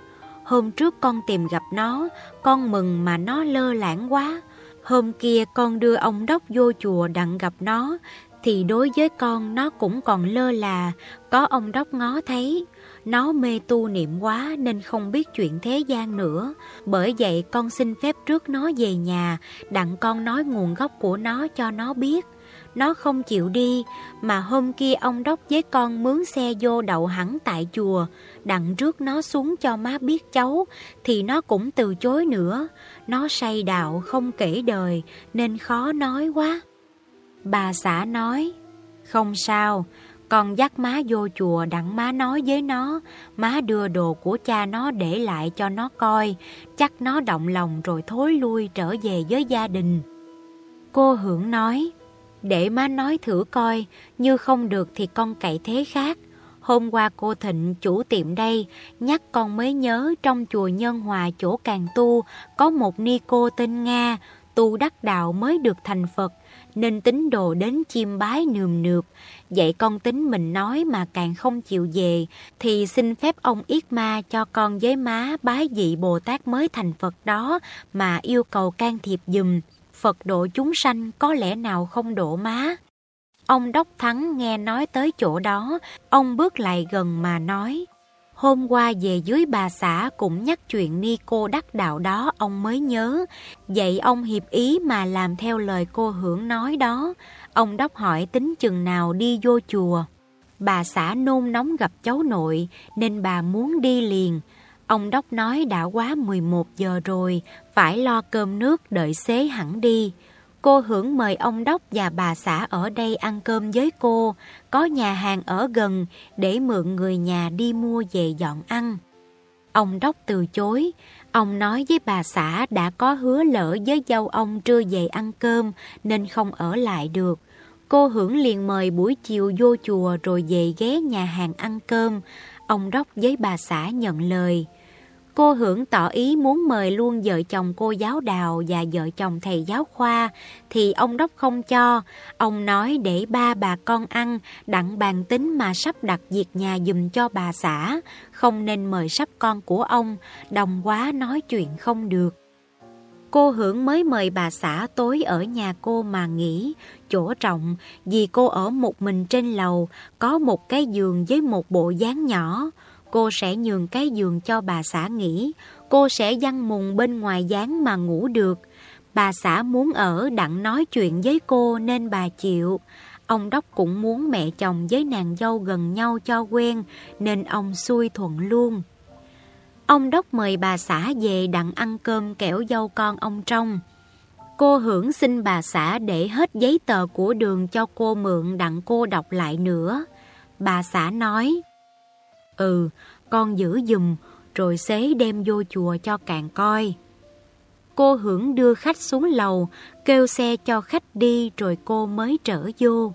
Hôm trước con tìm gặp nó, con mừng mà nó lơ lãng quá, Hôm kia con đưa ông đốc vô chùa đặng gặp nó, thì đối với con nó cũng còn lơ là, có ông đốc ngó thấy. Nó mê tu niệm quá nên không biết chuyện thế gian nữa. Bởi vậy con xin phép trước nó về nhà, đặng con nói nguồn gốc của nó cho nó biết. Nó không chịu đi, mà hôm kia ông đốc với con mướn xe vô đậu hẳn tại chùa, đặng rước nó xuống cho má biết cháu, thì nó cũng từ chối nữa. Nó say đạo không kể đời, nên khó nói quá. Bà xã nói, không sao, con dắt má vô chùa đặng má nói với nó, má đưa đồ của cha nó để lại cho nó coi, chắc nó động lòng rồi thối lui trở về với gia đình. Cô Hưởng nói, để má nói thử coi, như không được thì con cậy thế khác. Hôm qua cô Thịnh, chủ tiệm đây, nhắc con mới nhớ trong chùa Nhân Hòa chỗ Càng Tu có một ni cô tên Nga, tu đắc đạo mới được thành Phật, nên tính đồ đến chiêm bái nườm nượp. Vậy con tính mình nói mà càng không chịu về, thì xin phép ông Yết Ma cho con với má bái vị Bồ Tát mới thành Phật đó mà yêu cầu can thiệp dùm. Phật độ chúng sanh có lẽ nào không độ má. Ông Đốc Thắng nghe nói tới chỗ đó, ông bước lại gần mà nói. Hôm qua về dưới bà xã cũng nhắc chuyện ni cô đắc đạo đó ông mới nhớ. Vậy ông hiệp ý mà làm theo lời cô hưởng nói đó. Ông Đốc hỏi tính chừng nào đi vô chùa. Bà xã nôn nóng gặp cháu nội nên bà muốn đi liền. Ông Đốc nói đã quá 11 giờ rồi, phải lo cơm nước đợi xế hẳn đi. Cô hưởng mời ông Đốc và bà xã ở đây ăn cơm với cô, có nhà hàng ở gần để mượn người nhà đi mua về dọn ăn. Ông Đốc từ chối, ông nói với bà xã đã có hứa lỡ với dâu ông trưa về ăn cơm nên không ở lại được. Cô hưởng liền mời buổi chiều vô chùa rồi về ghé nhà hàng ăn cơm. Ông Đốc với bà xã nhận lời. Cô hưởng tỏ ý muốn mời luôn vợ chồng cô giáo đào và vợ chồng thầy giáo khoa, thì ông Đốc không cho. Ông nói để ba bà con ăn, đặng bàn tính mà sắp đặt việc nhà dùm cho bà xã, không nên mời sắp con của ông, đồng quá nói chuyện không được. Cô Hưởng mới mời bà xã tối ở nhà cô mà nghỉ, chỗ rộng, vì cô ở một mình trên lầu, có một cái giường với một bộ dáng nhỏ. Cô sẽ nhường cái giường cho bà xã nghỉ, cô sẽ văng mùng bên ngoài gián mà ngủ được. Bà xã muốn ở đặng nói chuyện với cô nên bà chịu. Ông Đốc cũng muốn mẹ chồng với nàng dâu gần nhau cho quen, nên ông xuôi thuận luôn. Ông Đốc mời bà xã về đặng ăn cơm kẻo dâu con ông trong. Cô hưởng xin bà xã để hết giấy tờ của đường cho cô mượn đặng cô đọc lại nữa. Bà xã nói, Ừ, con giữ dùm, rồi xế đem vô chùa cho càng coi. Cô hưởng đưa khách xuống lầu, kêu xe cho khách đi rồi cô mới trở vô.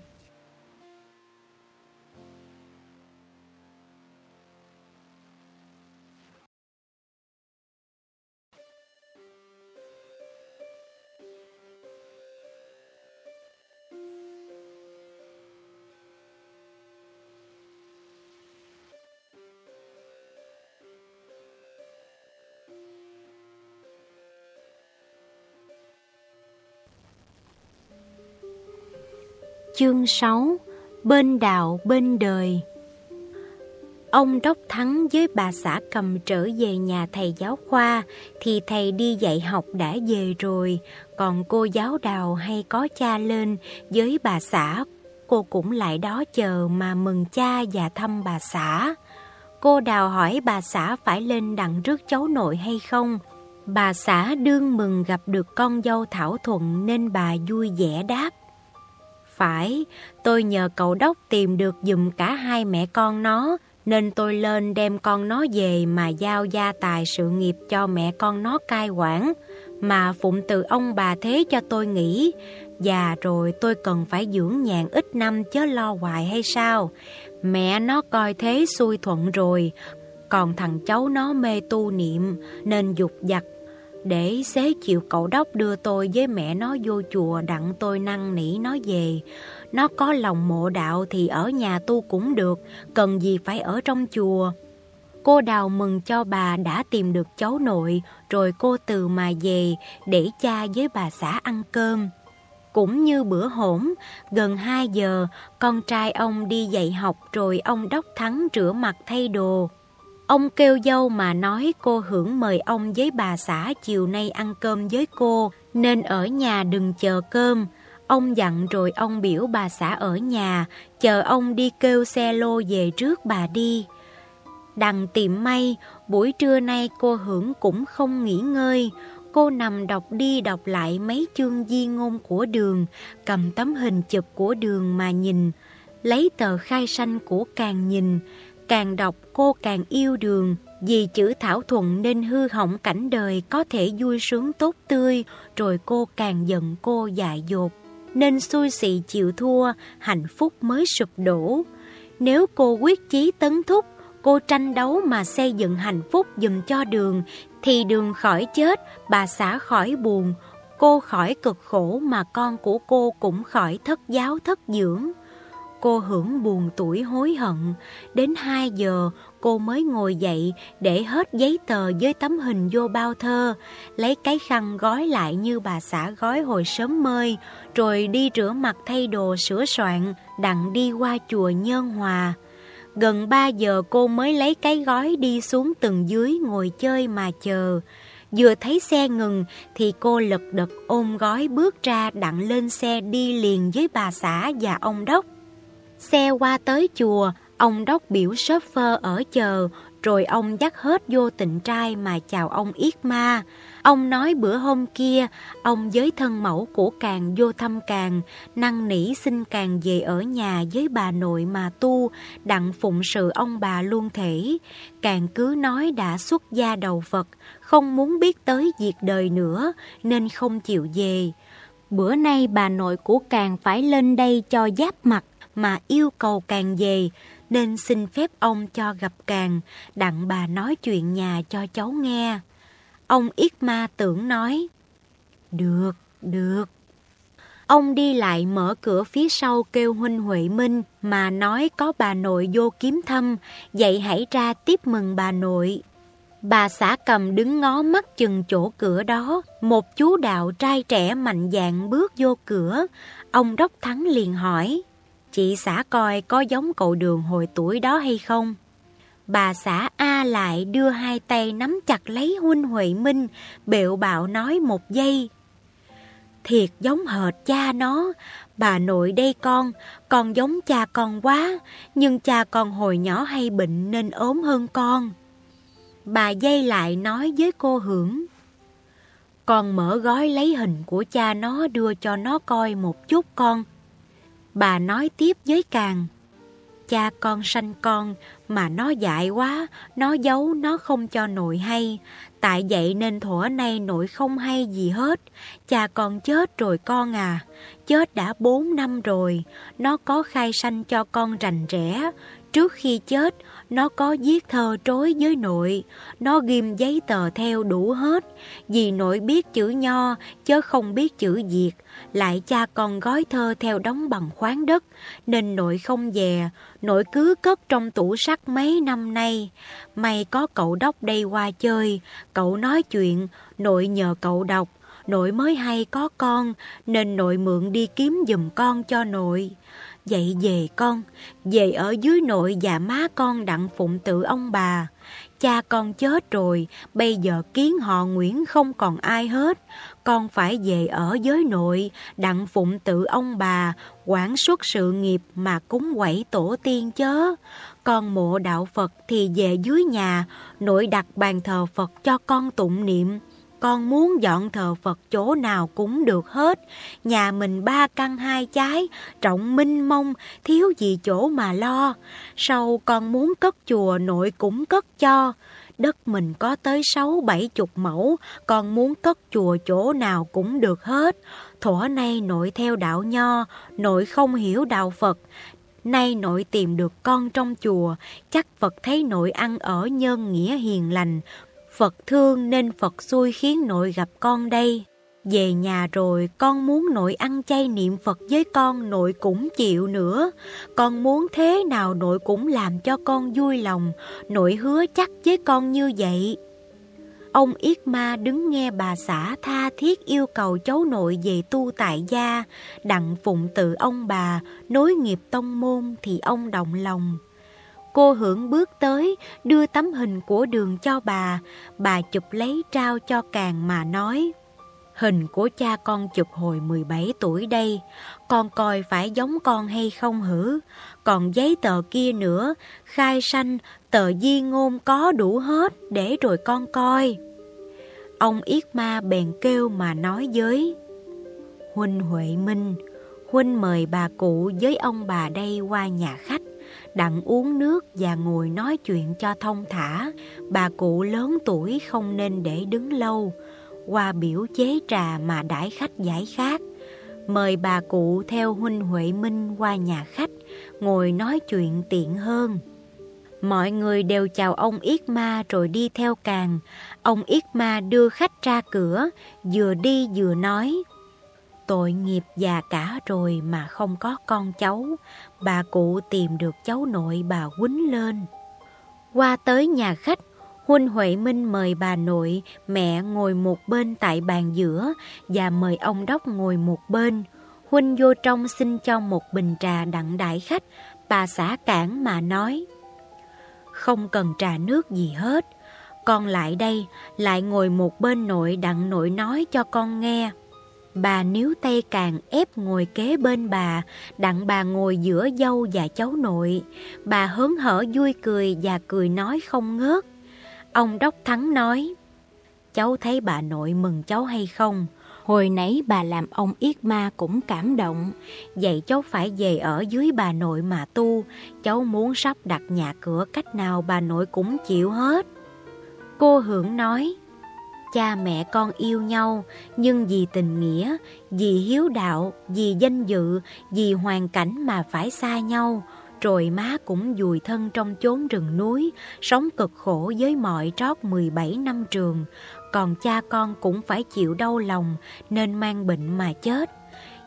Chương 6 Bên đạo bên đời Ông Đốc Thắng với bà xã cầm trở về nhà thầy giáo khoa thì thầy đi dạy học đã về rồi, còn cô giáo đào hay có cha lên với bà xã, cô cũng lại đó chờ mà mừng cha và thăm bà xã. Cô đào hỏi bà xã phải lên đặng rước cháu nội hay không. Bà xã đương mừng gặp được con dâu Thảo Thuận nên bà vui vẻ đáp. Phải, tôi nhờ cậu đốc tìm được dùm cả hai mẹ con nó, nên tôi lên đem con nó về mà giao gia tài sự nghiệp cho mẹ con nó cai quản, mà phụng từ ông bà thế cho tôi nghĩ, già rồi tôi cần phải dưỡng nhàn ít năm chớ lo hoài hay sao? Mẹ nó coi thế xui thuận rồi, còn thằng cháu nó mê tu niệm nên dục giặt để xế chịu cậu đốc đưa tôi với mẹ nó vô chùa đặng tôi năn nỉ nó về. Nó có lòng mộ đạo thì ở nhà tu cũng được, cần gì phải ở trong chùa. Cô Đào mừng cho bà đã tìm được cháu nội, rồi cô từ mà về để cha với bà xã ăn cơm. Cũng như bữa hổm. gần 2 giờ, con trai ông đi dạy học rồi ông đốc thắng rửa mặt thay đồ. Ông kêu dâu mà nói cô hưởng mời ông với bà xã chiều nay ăn cơm với cô, nên ở nhà đừng chờ cơm. Ông dặn rồi ông biểu bà xã ở nhà, chờ ông đi kêu xe lô về trước bà đi. Đằng tiệm may, buổi trưa nay cô hưởng cũng không nghỉ ngơi. Cô nằm đọc đi đọc lại mấy chương di ngôn của đường, cầm tấm hình chụp của đường mà nhìn, lấy tờ khai sanh của càng nhìn, Càng đọc cô càng yêu đường, vì chữ thảo thuận nên hư hỏng cảnh đời có thể vui sướng tốt tươi, rồi cô càng giận cô dại dột. Nên xui xị chịu thua, hạnh phúc mới sụp đổ. Nếu cô quyết chí tấn thúc, cô tranh đấu mà xây dựng hạnh phúc dùm cho đường, thì đường khỏi chết, bà xã khỏi buồn, cô khỏi cực khổ mà con của cô cũng khỏi thất giáo thất dưỡng. Cô hưởng buồn tuổi hối hận. Đến 2 giờ cô mới ngồi dậy để hết giấy tờ với tấm hình vô bao thơ, lấy cái khăn gói lại như bà xã gói hồi sớm mơi, rồi đi rửa mặt thay đồ sửa soạn, đặng đi qua chùa Nhân Hòa. Gần 3 giờ cô mới lấy cái gói đi xuống tầng dưới ngồi chơi mà chờ. Vừa thấy xe ngừng thì cô lật đật ôm gói bước ra đặng lên xe đi liền với bà xã và ông Đốc. Xe qua tới chùa, ông đốc biểu phơ ở chờ, rồi ông dắt hết vô tịnh trai mà chào ông Yết Ma. Ông nói bữa hôm kia, ông với thân mẫu của Càng vô thăm Càng, năn nỉ xin Càng về ở nhà với bà nội mà tu, đặng phụng sự ông bà luôn thể. Càng cứ nói đã xuất gia đầu Phật, không muốn biết tới việc đời nữa, nên không chịu về. Bữa nay bà nội của Càng phải lên đây cho giáp mặt, mà yêu cầu càng về, nên xin phép ông cho gặp càng, đặng bà nói chuyện nhà cho cháu nghe. Ông Yết Ma tưởng nói, được, được. Ông đi lại mở cửa phía sau kêu huynh Huệ Minh mà nói có bà nội vô kiếm thăm, vậy hãy ra tiếp mừng bà nội. Bà xã cầm đứng ngó mắt chừng chỗ cửa đó, một chú đạo trai trẻ mạnh dạn bước vô cửa. Ông Đốc Thắng liền hỏi, chị xã coi có giống cậu đường hồi tuổi đó hay không? Bà xã A lại đưa hai tay nắm chặt lấy huynh Huệ Minh, bẹo bạo nói một giây. Thiệt giống hệt cha nó, bà nội đây con, con giống cha con quá, nhưng cha con hồi nhỏ hay bệnh nên ốm hơn con. Bà dây lại nói với cô Hưởng. Con mở gói lấy hình của cha nó đưa cho nó coi một chút con. Bà nói tiếp với Càng. Cha con sanh con mà nó dại quá, nó giấu nó không cho nội hay. Tại vậy nên thuở nay nội không hay gì hết. Cha con chết rồi con à. Chết đã 4 năm rồi. Nó có khai sanh cho con rành rẽ. Trước khi chết, nó có viết thơ trối với nội, nó ghim giấy tờ theo đủ hết, vì nội biết chữ nho, chứ không biết chữ Việt, lại cha con gói thơ theo đóng bằng khoáng đất, nên nội không dè, nội cứ cất trong tủ sắt mấy năm nay. May có cậu đốc đây qua chơi, cậu nói chuyện, nội nhờ cậu đọc, nội mới hay có con, nên nội mượn đi kiếm giùm con cho nội. Vậy về con, về ở dưới nội và má con đặng phụng tự ông bà. Cha con chết rồi, bây giờ kiến họ Nguyễn không còn ai hết. Con phải về ở giới nội, đặng phụng tự ông bà, quản suốt sự nghiệp mà cúng quẩy tổ tiên chớ. Con mộ đạo Phật thì về dưới nhà, nội đặt bàn thờ Phật cho con tụng niệm con muốn dọn thờ Phật chỗ nào cũng được hết. Nhà mình ba căn hai trái, trọng minh mông, thiếu gì chỗ mà lo. Sau con muốn cất chùa nội cũng cất cho. Đất mình có tới sáu bảy chục mẫu, con muốn cất chùa chỗ nào cũng được hết. thủa nay nội theo đạo nho, nội không hiểu đạo Phật. Nay nội tìm được con trong chùa, chắc Phật thấy nội ăn ở nhân nghĩa hiền lành, Phật thương nên Phật xui khiến nội gặp con đây. Về nhà rồi con muốn nội ăn chay niệm Phật với con nội cũng chịu nữa. Con muốn thế nào nội cũng làm cho con vui lòng, nội hứa chắc với con như vậy. Ông Yết Ma đứng nghe bà xã tha thiết yêu cầu cháu nội về tu tại gia, đặng phụng tự ông bà, nối nghiệp tông môn thì ông động lòng. Cô hưởng bước tới, đưa tấm hình của đường cho bà, bà chụp lấy trao cho càng mà nói. Hình của cha con chụp hồi 17 tuổi đây, con coi phải giống con hay không hử? Còn giấy tờ kia nữa, khai sanh, tờ di ngôn có đủ hết để rồi con coi. Ông Yết Ma bèn kêu mà nói với Huynh Huệ Minh, Huynh mời bà cụ với ông bà đây qua nhà khách đặng uống nước và ngồi nói chuyện cho thông thả. Bà cụ lớn tuổi không nên để đứng lâu, qua biểu chế trà mà đãi khách giải khát. Mời bà cụ theo huynh Huệ Minh qua nhà khách, ngồi nói chuyện tiện hơn. Mọi người đều chào ông Yết Ma rồi đi theo càng. Ông Yết Ma đưa khách ra cửa, vừa đi vừa nói. Tội nghiệp già cả rồi mà không có con cháu, bà cụ tìm được cháu nội bà quýnh lên. Qua tới nhà khách, Huynh Huệ Minh mời bà nội, mẹ ngồi một bên tại bàn giữa và mời ông Đốc ngồi một bên. Huynh vô trong xin cho một bình trà đặng đại khách, bà xã cản mà nói. Không cần trà nước gì hết, con lại đây, lại ngồi một bên nội đặng nội nói cho con nghe. Bà níu tay càng ép ngồi kế bên bà, đặng bà ngồi giữa dâu và cháu nội. Bà hớn hở vui cười và cười nói không ngớt. Ông Đốc Thắng nói, cháu thấy bà nội mừng cháu hay không? Hồi nãy bà làm ông Yết Ma cũng cảm động, vậy cháu phải về ở dưới bà nội mà tu, cháu muốn sắp đặt nhà cửa cách nào bà nội cũng chịu hết. Cô Hưởng nói, Cha mẹ con yêu nhau, nhưng vì tình nghĩa, vì hiếu đạo, vì danh dự, vì hoàn cảnh mà phải xa nhau. rồi má cũng dùi thân trong chốn rừng núi, sống cực khổ với mọi trót 17 năm trường, còn cha con cũng phải chịu đau lòng nên mang bệnh mà chết.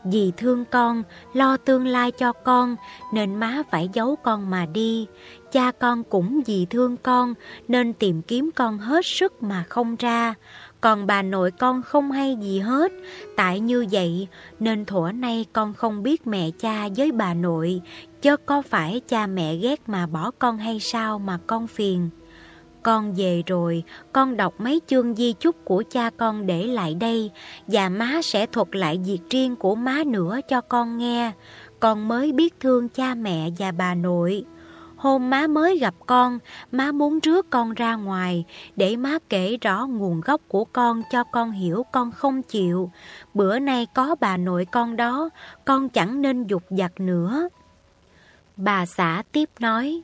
Vì thương con, lo tương lai cho con nên má phải giấu con mà đi. Cha con cũng vì thương con nên tìm kiếm con hết sức mà không ra. Còn bà nội con không hay gì hết, tại như vậy nên thuở nay con không biết mẹ cha với bà nội, chứ có phải cha mẹ ghét mà bỏ con hay sao mà con phiền. Con về rồi, con đọc mấy chương di chúc của cha con để lại đây và má sẽ thuật lại việc riêng của má nữa cho con nghe. Con mới biết thương cha mẹ và bà nội. Hôm má mới gặp con, má muốn rước con ra ngoài để má kể rõ nguồn gốc của con cho con hiểu con không chịu. Bữa nay có bà nội con đó, con chẳng nên dục giặt nữa. Bà xã tiếp nói,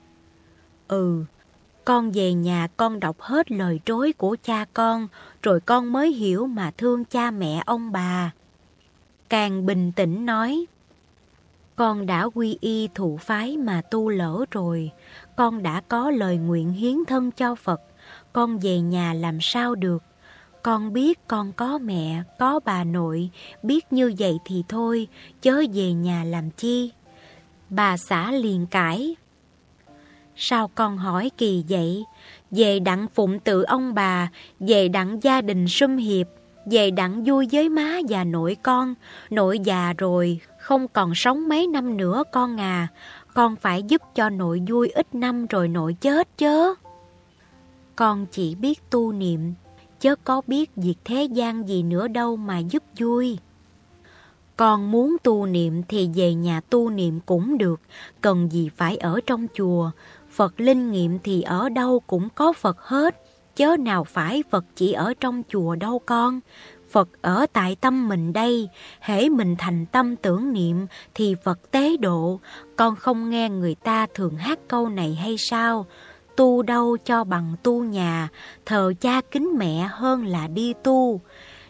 Ừ, con về nhà con đọc hết lời trối của cha con, rồi con mới hiểu mà thương cha mẹ ông bà. Càng bình tĩnh nói, con đã quy y thụ phái mà tu lỡ rồi, con đã có lời nguyện hiến thân cho Phật, con về nhà làm sao được. Con biết con có mẹ, có bà nội, biết như vậy thì thôi, chớ về nhà làm chi. Bà xã liền cãi. Sao con hỏi kỳ vậy? Về đặng phụng tự ông bà, về đặng gia đình sum hiệp, về đặng vui với má và nội con, nội già rồi, không còn sống mấy năm nữa con à, con phải giúp cho nội vui ít năm rồi nội chết chớ. Con chỉ biết tu niệm, chớ có biết việc thế gian gì nữa đâu mà giúp vui. Con muốn tu niệm thì về nhà tu niệm cũng được, cần gì phải ở trong chùa. Phật linh nghiệm thì ở đâu cũng có Phật hết, chớ nào phải Phật chỉ ở trong chùa đâu con. Phật ở tại tâm mình đây, hễ mình thành tâm tưởng niệm thì Phật tế độ. Con không nghe người ta thường hát câu này hay sao? Tu đâu cho bằng tu nhà, thờ cha kính mẹ hơn là đi tu.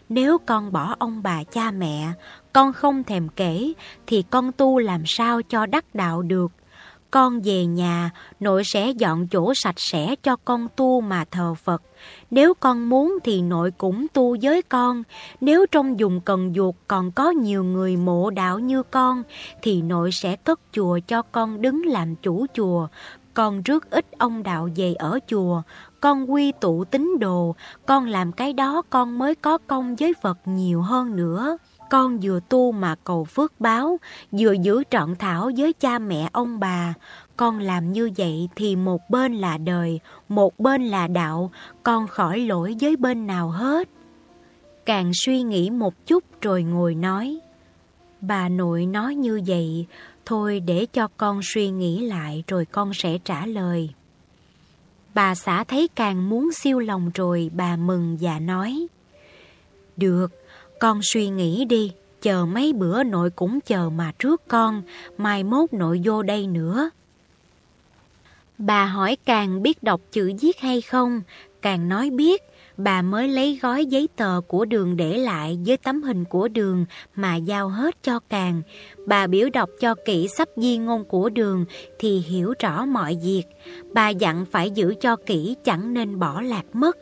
Nếu con bỏ ông bà cha mẹ, con không thèm kể, thì con tu làm sao cho đắc đạo được. Con về nhà, nội sẽ dọn chỗ sạch sẽ cho con tu mà thờ Phật. Nếu con muốn thì nội cũng tu với con. Nếu trong vùng cần duột còn có nhiều người mộ đạo như con, thì nội sẽ cất chùa cho con đứng làm chủ chùa. Con rước ít ông đạo về ở chùa, con quy tụ tín đồ, con làm cái đó con mới có công với Phật nhiều hơn nữa. Con vừa tu mà cầu phước báo, vừa giữ trọn thảo với cha mẹ ông bà. Con làm như vậy thì một bên là đời, một bên là đạo, con khỏi lỗi với bên nào hết. Càng suy nghĩ một chút rồi ngồi nói. Bà nội nói như vậy, thôi để cho con suy nghĩ lại rồi con sẽ trả lời. Bà xã thấy càng muốn siêu lòng rồi, bà mừng và nói. Được, con suy nghĩ đi, chờ mấy bữa nội cũng chờ mà trước con, mai mốt nội vô đây nữa. Bà hỏi Càng biết đọc chữ viết hay không, Càng nói biết, bà mới lấy gói giấy tờ của đường để lại với tấm hình của đường mà giao hết cho Càng. Bà biểu đọc cho kỹ sắp di ngôn của đường thì hiểu rõ mọi việc. Bà dặn phải giữ cho kỹ chẳng nên bỏ lạc mất.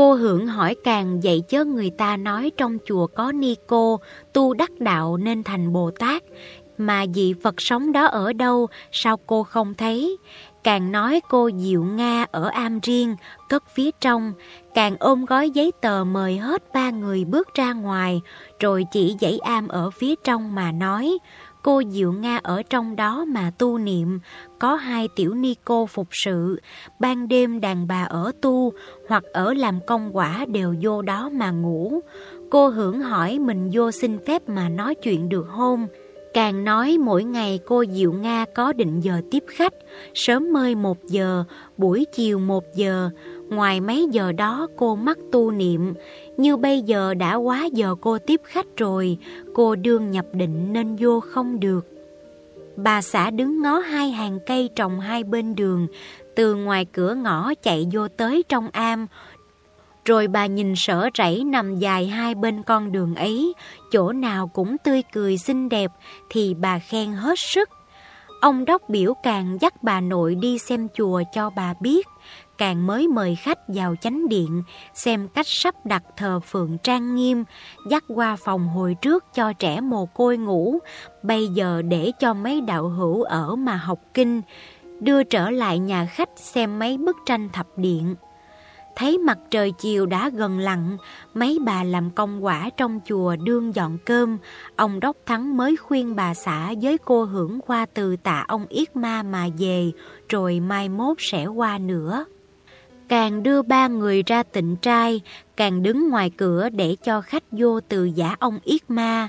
Cô hưởng hỏi càng dạy chớ người ta nói trong chùa có ni cô, tu đắc đạo nên thành Bồ Tát. Mà vị Phật sống đó ở đâu, sao cô không thấy? Càng nói cô Diệu Nga ở am riêng, cất phía trong, càng ôm gói giấy tờ mời hết ba người bước ra ngoài, rồi chỉ dãy am ở phía trong mà nói, cô Diệu Nga ở trong đó mà tu niệm, có hai tiểu ni cô phục sự, ban đêm đàn bà ở tu hoặc ở làm công quả đều vô đó mà ngủ. Cô hưởng hỏi mình vô xin phép mà nói chuyện được hôn. Càng nói mỗi ngày cô Diệu Nga có định giờ tiếp khách, sớm mơi một giờ, buổi chiều một giờ, ngoài mấy giờ đó cô mắc tu niệm, như bây giờ đã quá giờ cô tiếp khách rồi, cô đương nhập định nên vô không được. Bà xã đứng ngó hai hàng cây trồng hai bên đường, từ ngoài cửa ngõ chạy vô tới trong am, rồi bà nhìn sở rẫy nằm dài hai bên con đường ấy, chỗ nào cũng tươi cười xinh đẹp thì bà khen hết sức. Ông đốc biểu càng dắt bà nội đi xem chùa cho bà biết, càng mới mời khách vào chánh điện, xem cách sắp đặt thờ phượng trang nghiêm, dắt qua phòng hồi trước cho trẻ mồ côi ngủ, bây giờ để cho mấy đạo hữu ở mà học kinh, đưa trở lại nhà khách xem mấy bức tranh thập điện. Thấy mặt trời chiều đã gần lặn, mấy bà làm công quả trong chùa đương dọn cơm, ông Đốc Thắng mới khuyên bà xã với cô hưởng qua từ tạ ông Yết Ma mà về, rồi mai mốt sẽ qua nữa. Càng đưa ba người ra tịnh trai, càng đứng ngoài cửa để cho khách vô từ giả ông Yết Ma.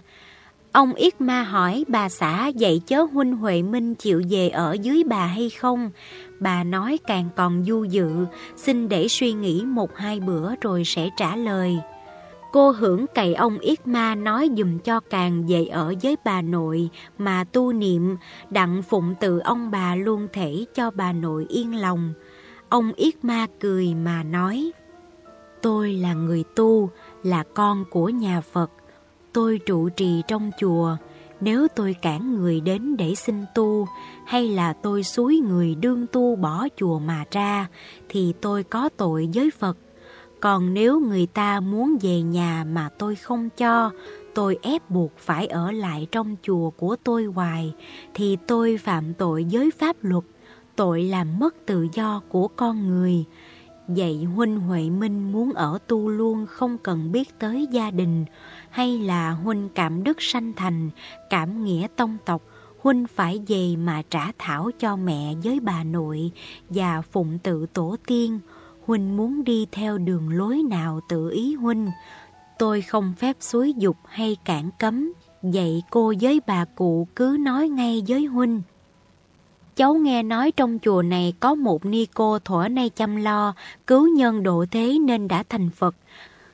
Ông Yết Ma hỏi bà xã dạy chớ huynh Huệ Minh chịu về ở dưới bà hay không? Bà nói càng còn du dự, xin để suy nghĩ một hai bữa rồi sẽ trả lời. Cô hưởng cậy ông Yết Ma nói dùm cho càng về ở với bà nội mà tu niệm, đặng phụng tự ông bà luôn thể cho bà nội yên lòng. Ông Yết Ma cười mà nói, Tôi là người tu, là con của nhà Phật. Tôi trụ trì trong chùa, nếu tôi cản người đến để xin tu, hay là tôi suối người đương tu bỏ chùa mà ra, thì tôi có tội với Phật. Còn nếu người ta muốn về nhà mà tôi không cho, tôi ép buộc phải ở lại trong chùa của tôi hoài, thì tôi phạm tội với pháp luật, tội làm mất tự do của con người. Vậy Huynh Huệ Minh muốn ở tu luôn không cần biết tới gia đình, hay là Huynh cảm đức sanh thành, cảm nghĩa tông tộc, Huynh phải về mà trả thảo cho mẹ với bà nội và phụng tự tổ tiên. Huynh muốn đi theo đường lối nào tự ý Huynh. Tôi không phép suối dục hay cản cấm. Vậy cô với bà cụ cứ nói ngay với Huynh. Cháu nghe nói trong chùa này có một ni cô thuở nay chăm lo, cứu nhân độ thế nên đã thành Phật.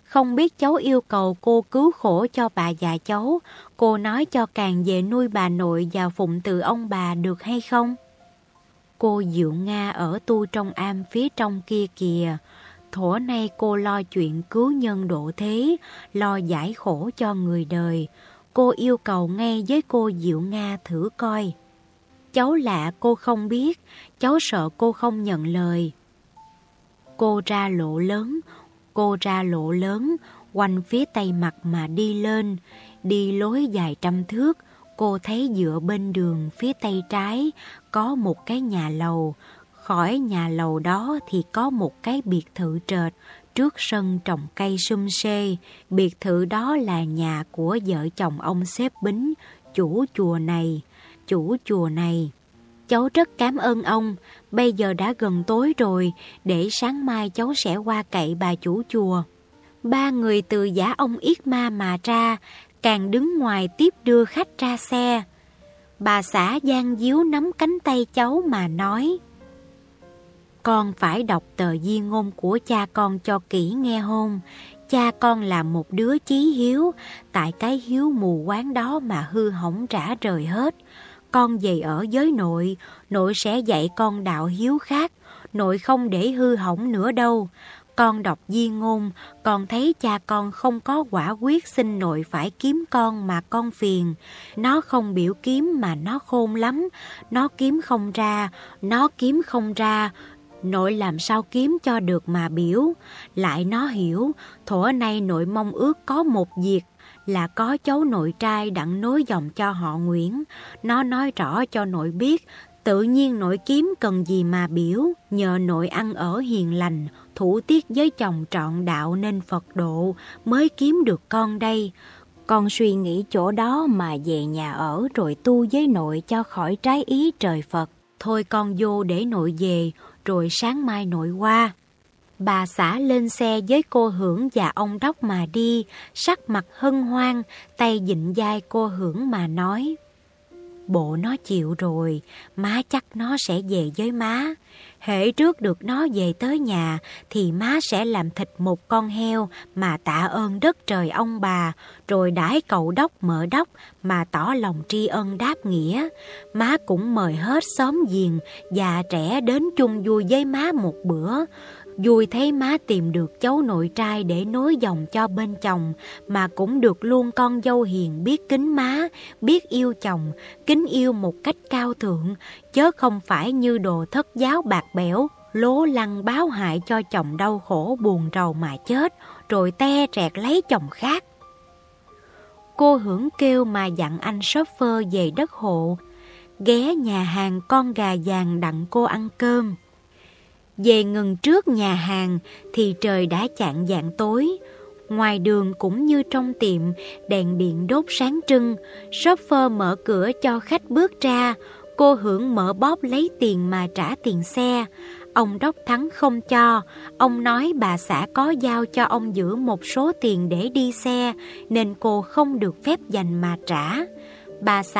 Không biết cháu yêu cầu cô cứu khổ cho bà già cháu, cô nói cho càng về nuôi bà nội và phụng từ ông bà được hay không? Cô Diệu Nga ở tu trong am phía trong kia kìa. Thổ nay cô lo chuyện cứu nhân độ thế, lo giải khổ cho người đời. Cô yêu cầu ngay với cô Diệu Nga thử coi. Cháu lạ cô không biết, cháu sợ cô không nhận lời. Cô ra lộ lớn, cô ra lộ lớn, quanh phía tây mặt mà đi lên, đi lối dài trăm thước, cô thấy dựa bên đường phía tây trái có một cái nhà lầu, khỏi nhà lầu đó thì có một cái biệt thự trệt, trước sân trồng cây sum xê, biệt thự đó là nhà của vợ chồng ông xếp Bính, chủ chùa này, chủ chùa này. Cháu rất cảm ơn ông, bây giờ đã gần tối rồi, để sáng mai cháu sẽ qua cậy bà chủ chùa. Ba người từ giả ông Yết Ma mà ra, càng đứng ngoài tiếp đưa khách ra xe. Bà xã Giang Diếu nắm cánh tay cháu mà nói Con phải đọc tờ di ngôn của cha con cho kỹ nghe hôn Cha con là một đứa chí hiếu Tại cái hiếu mù quáng đó mà hư hỏng trả rời hết con về ở với nội Nội sẽ dạy con đạo hiếu khác Nội không để hư hỏng nữa đâu con đọc di ngôn, con thấy cha con không có quả quyết xin nội phải kiếm con mà con phiền. Nó không biểu kiếm mà nó khôn lắm. Nó kiếm không ra, nó kiếm không ra. Nội làm sao kiếm cho được mà biểu. Lại nó hiểu, thổ nay nội mong ước có một việc là có cháu nội trai đặng nối dòng cho họ Nguyễn. Nó nói rõ cho nội biết Tự nhiên nội kiếm cần gì mà biểu, nhờ nội ăn ở hiền lành, thủ tiết với chồng trọn đạo nên Phật độ mới kiếm được con đây. Con suy nghĩ chỗ đó mà về nhà ở rồi tu với nội cho khỏi trái ý trời Phật. Thôi con vô để nội về, rồi sáng mai nội qua. Bà xã lên xe với cô Hưởng và ông Đốc mà đi, sắc mặt hân hoan, tay dịnh vai cô Hưởng mà nói. Bộ nó chịu rồi, má chắc nó sẽ về với má. hễ trước được nó về tới nhà thì má sẽ làm thịt một con heo mà tạ ơn đất trời ông bà, rồi đãi cậu đốc mở đốc mà tỏ lòng tri ân đáp nghĩa. Má cũng mời hết xóm giềng già trẻ đến chung vui với má một bữa, Vui thấy má tìm được cháu nội trai để nối dòng cho bên chồng, mà cũng được luôn con dâu hiền biết kính má, biết yêu chồng, kính yêu một cách cao thượng, chớ không phải như đồ thất giáo bạc bẽo, lố lăng báo hại cho chồng đau khổ buồn rầu mà chết, rồi te rẹt lấy chồng khác. Cô hưởng kêu mà dặn anh shopper về đất hộ, ghé nhà hàng con gà vàng đặng cô ăn cơm. Về ngừng trước nhà hàng thì trời đã chạng dạng tối. Ngoài đường cũng như trong tiệm, đèn điện đốt sáng trưng. Shopper mở cửa cho khách bước ra. Cô hưởng mở bóp lấy tiền mà trả tiền xe. Ông Đốc Thắng không cho. Ông nói bà xã có giao cho ông giữ một số tiền để đi xe, nên cô không được phép dành mà trả. Bà xã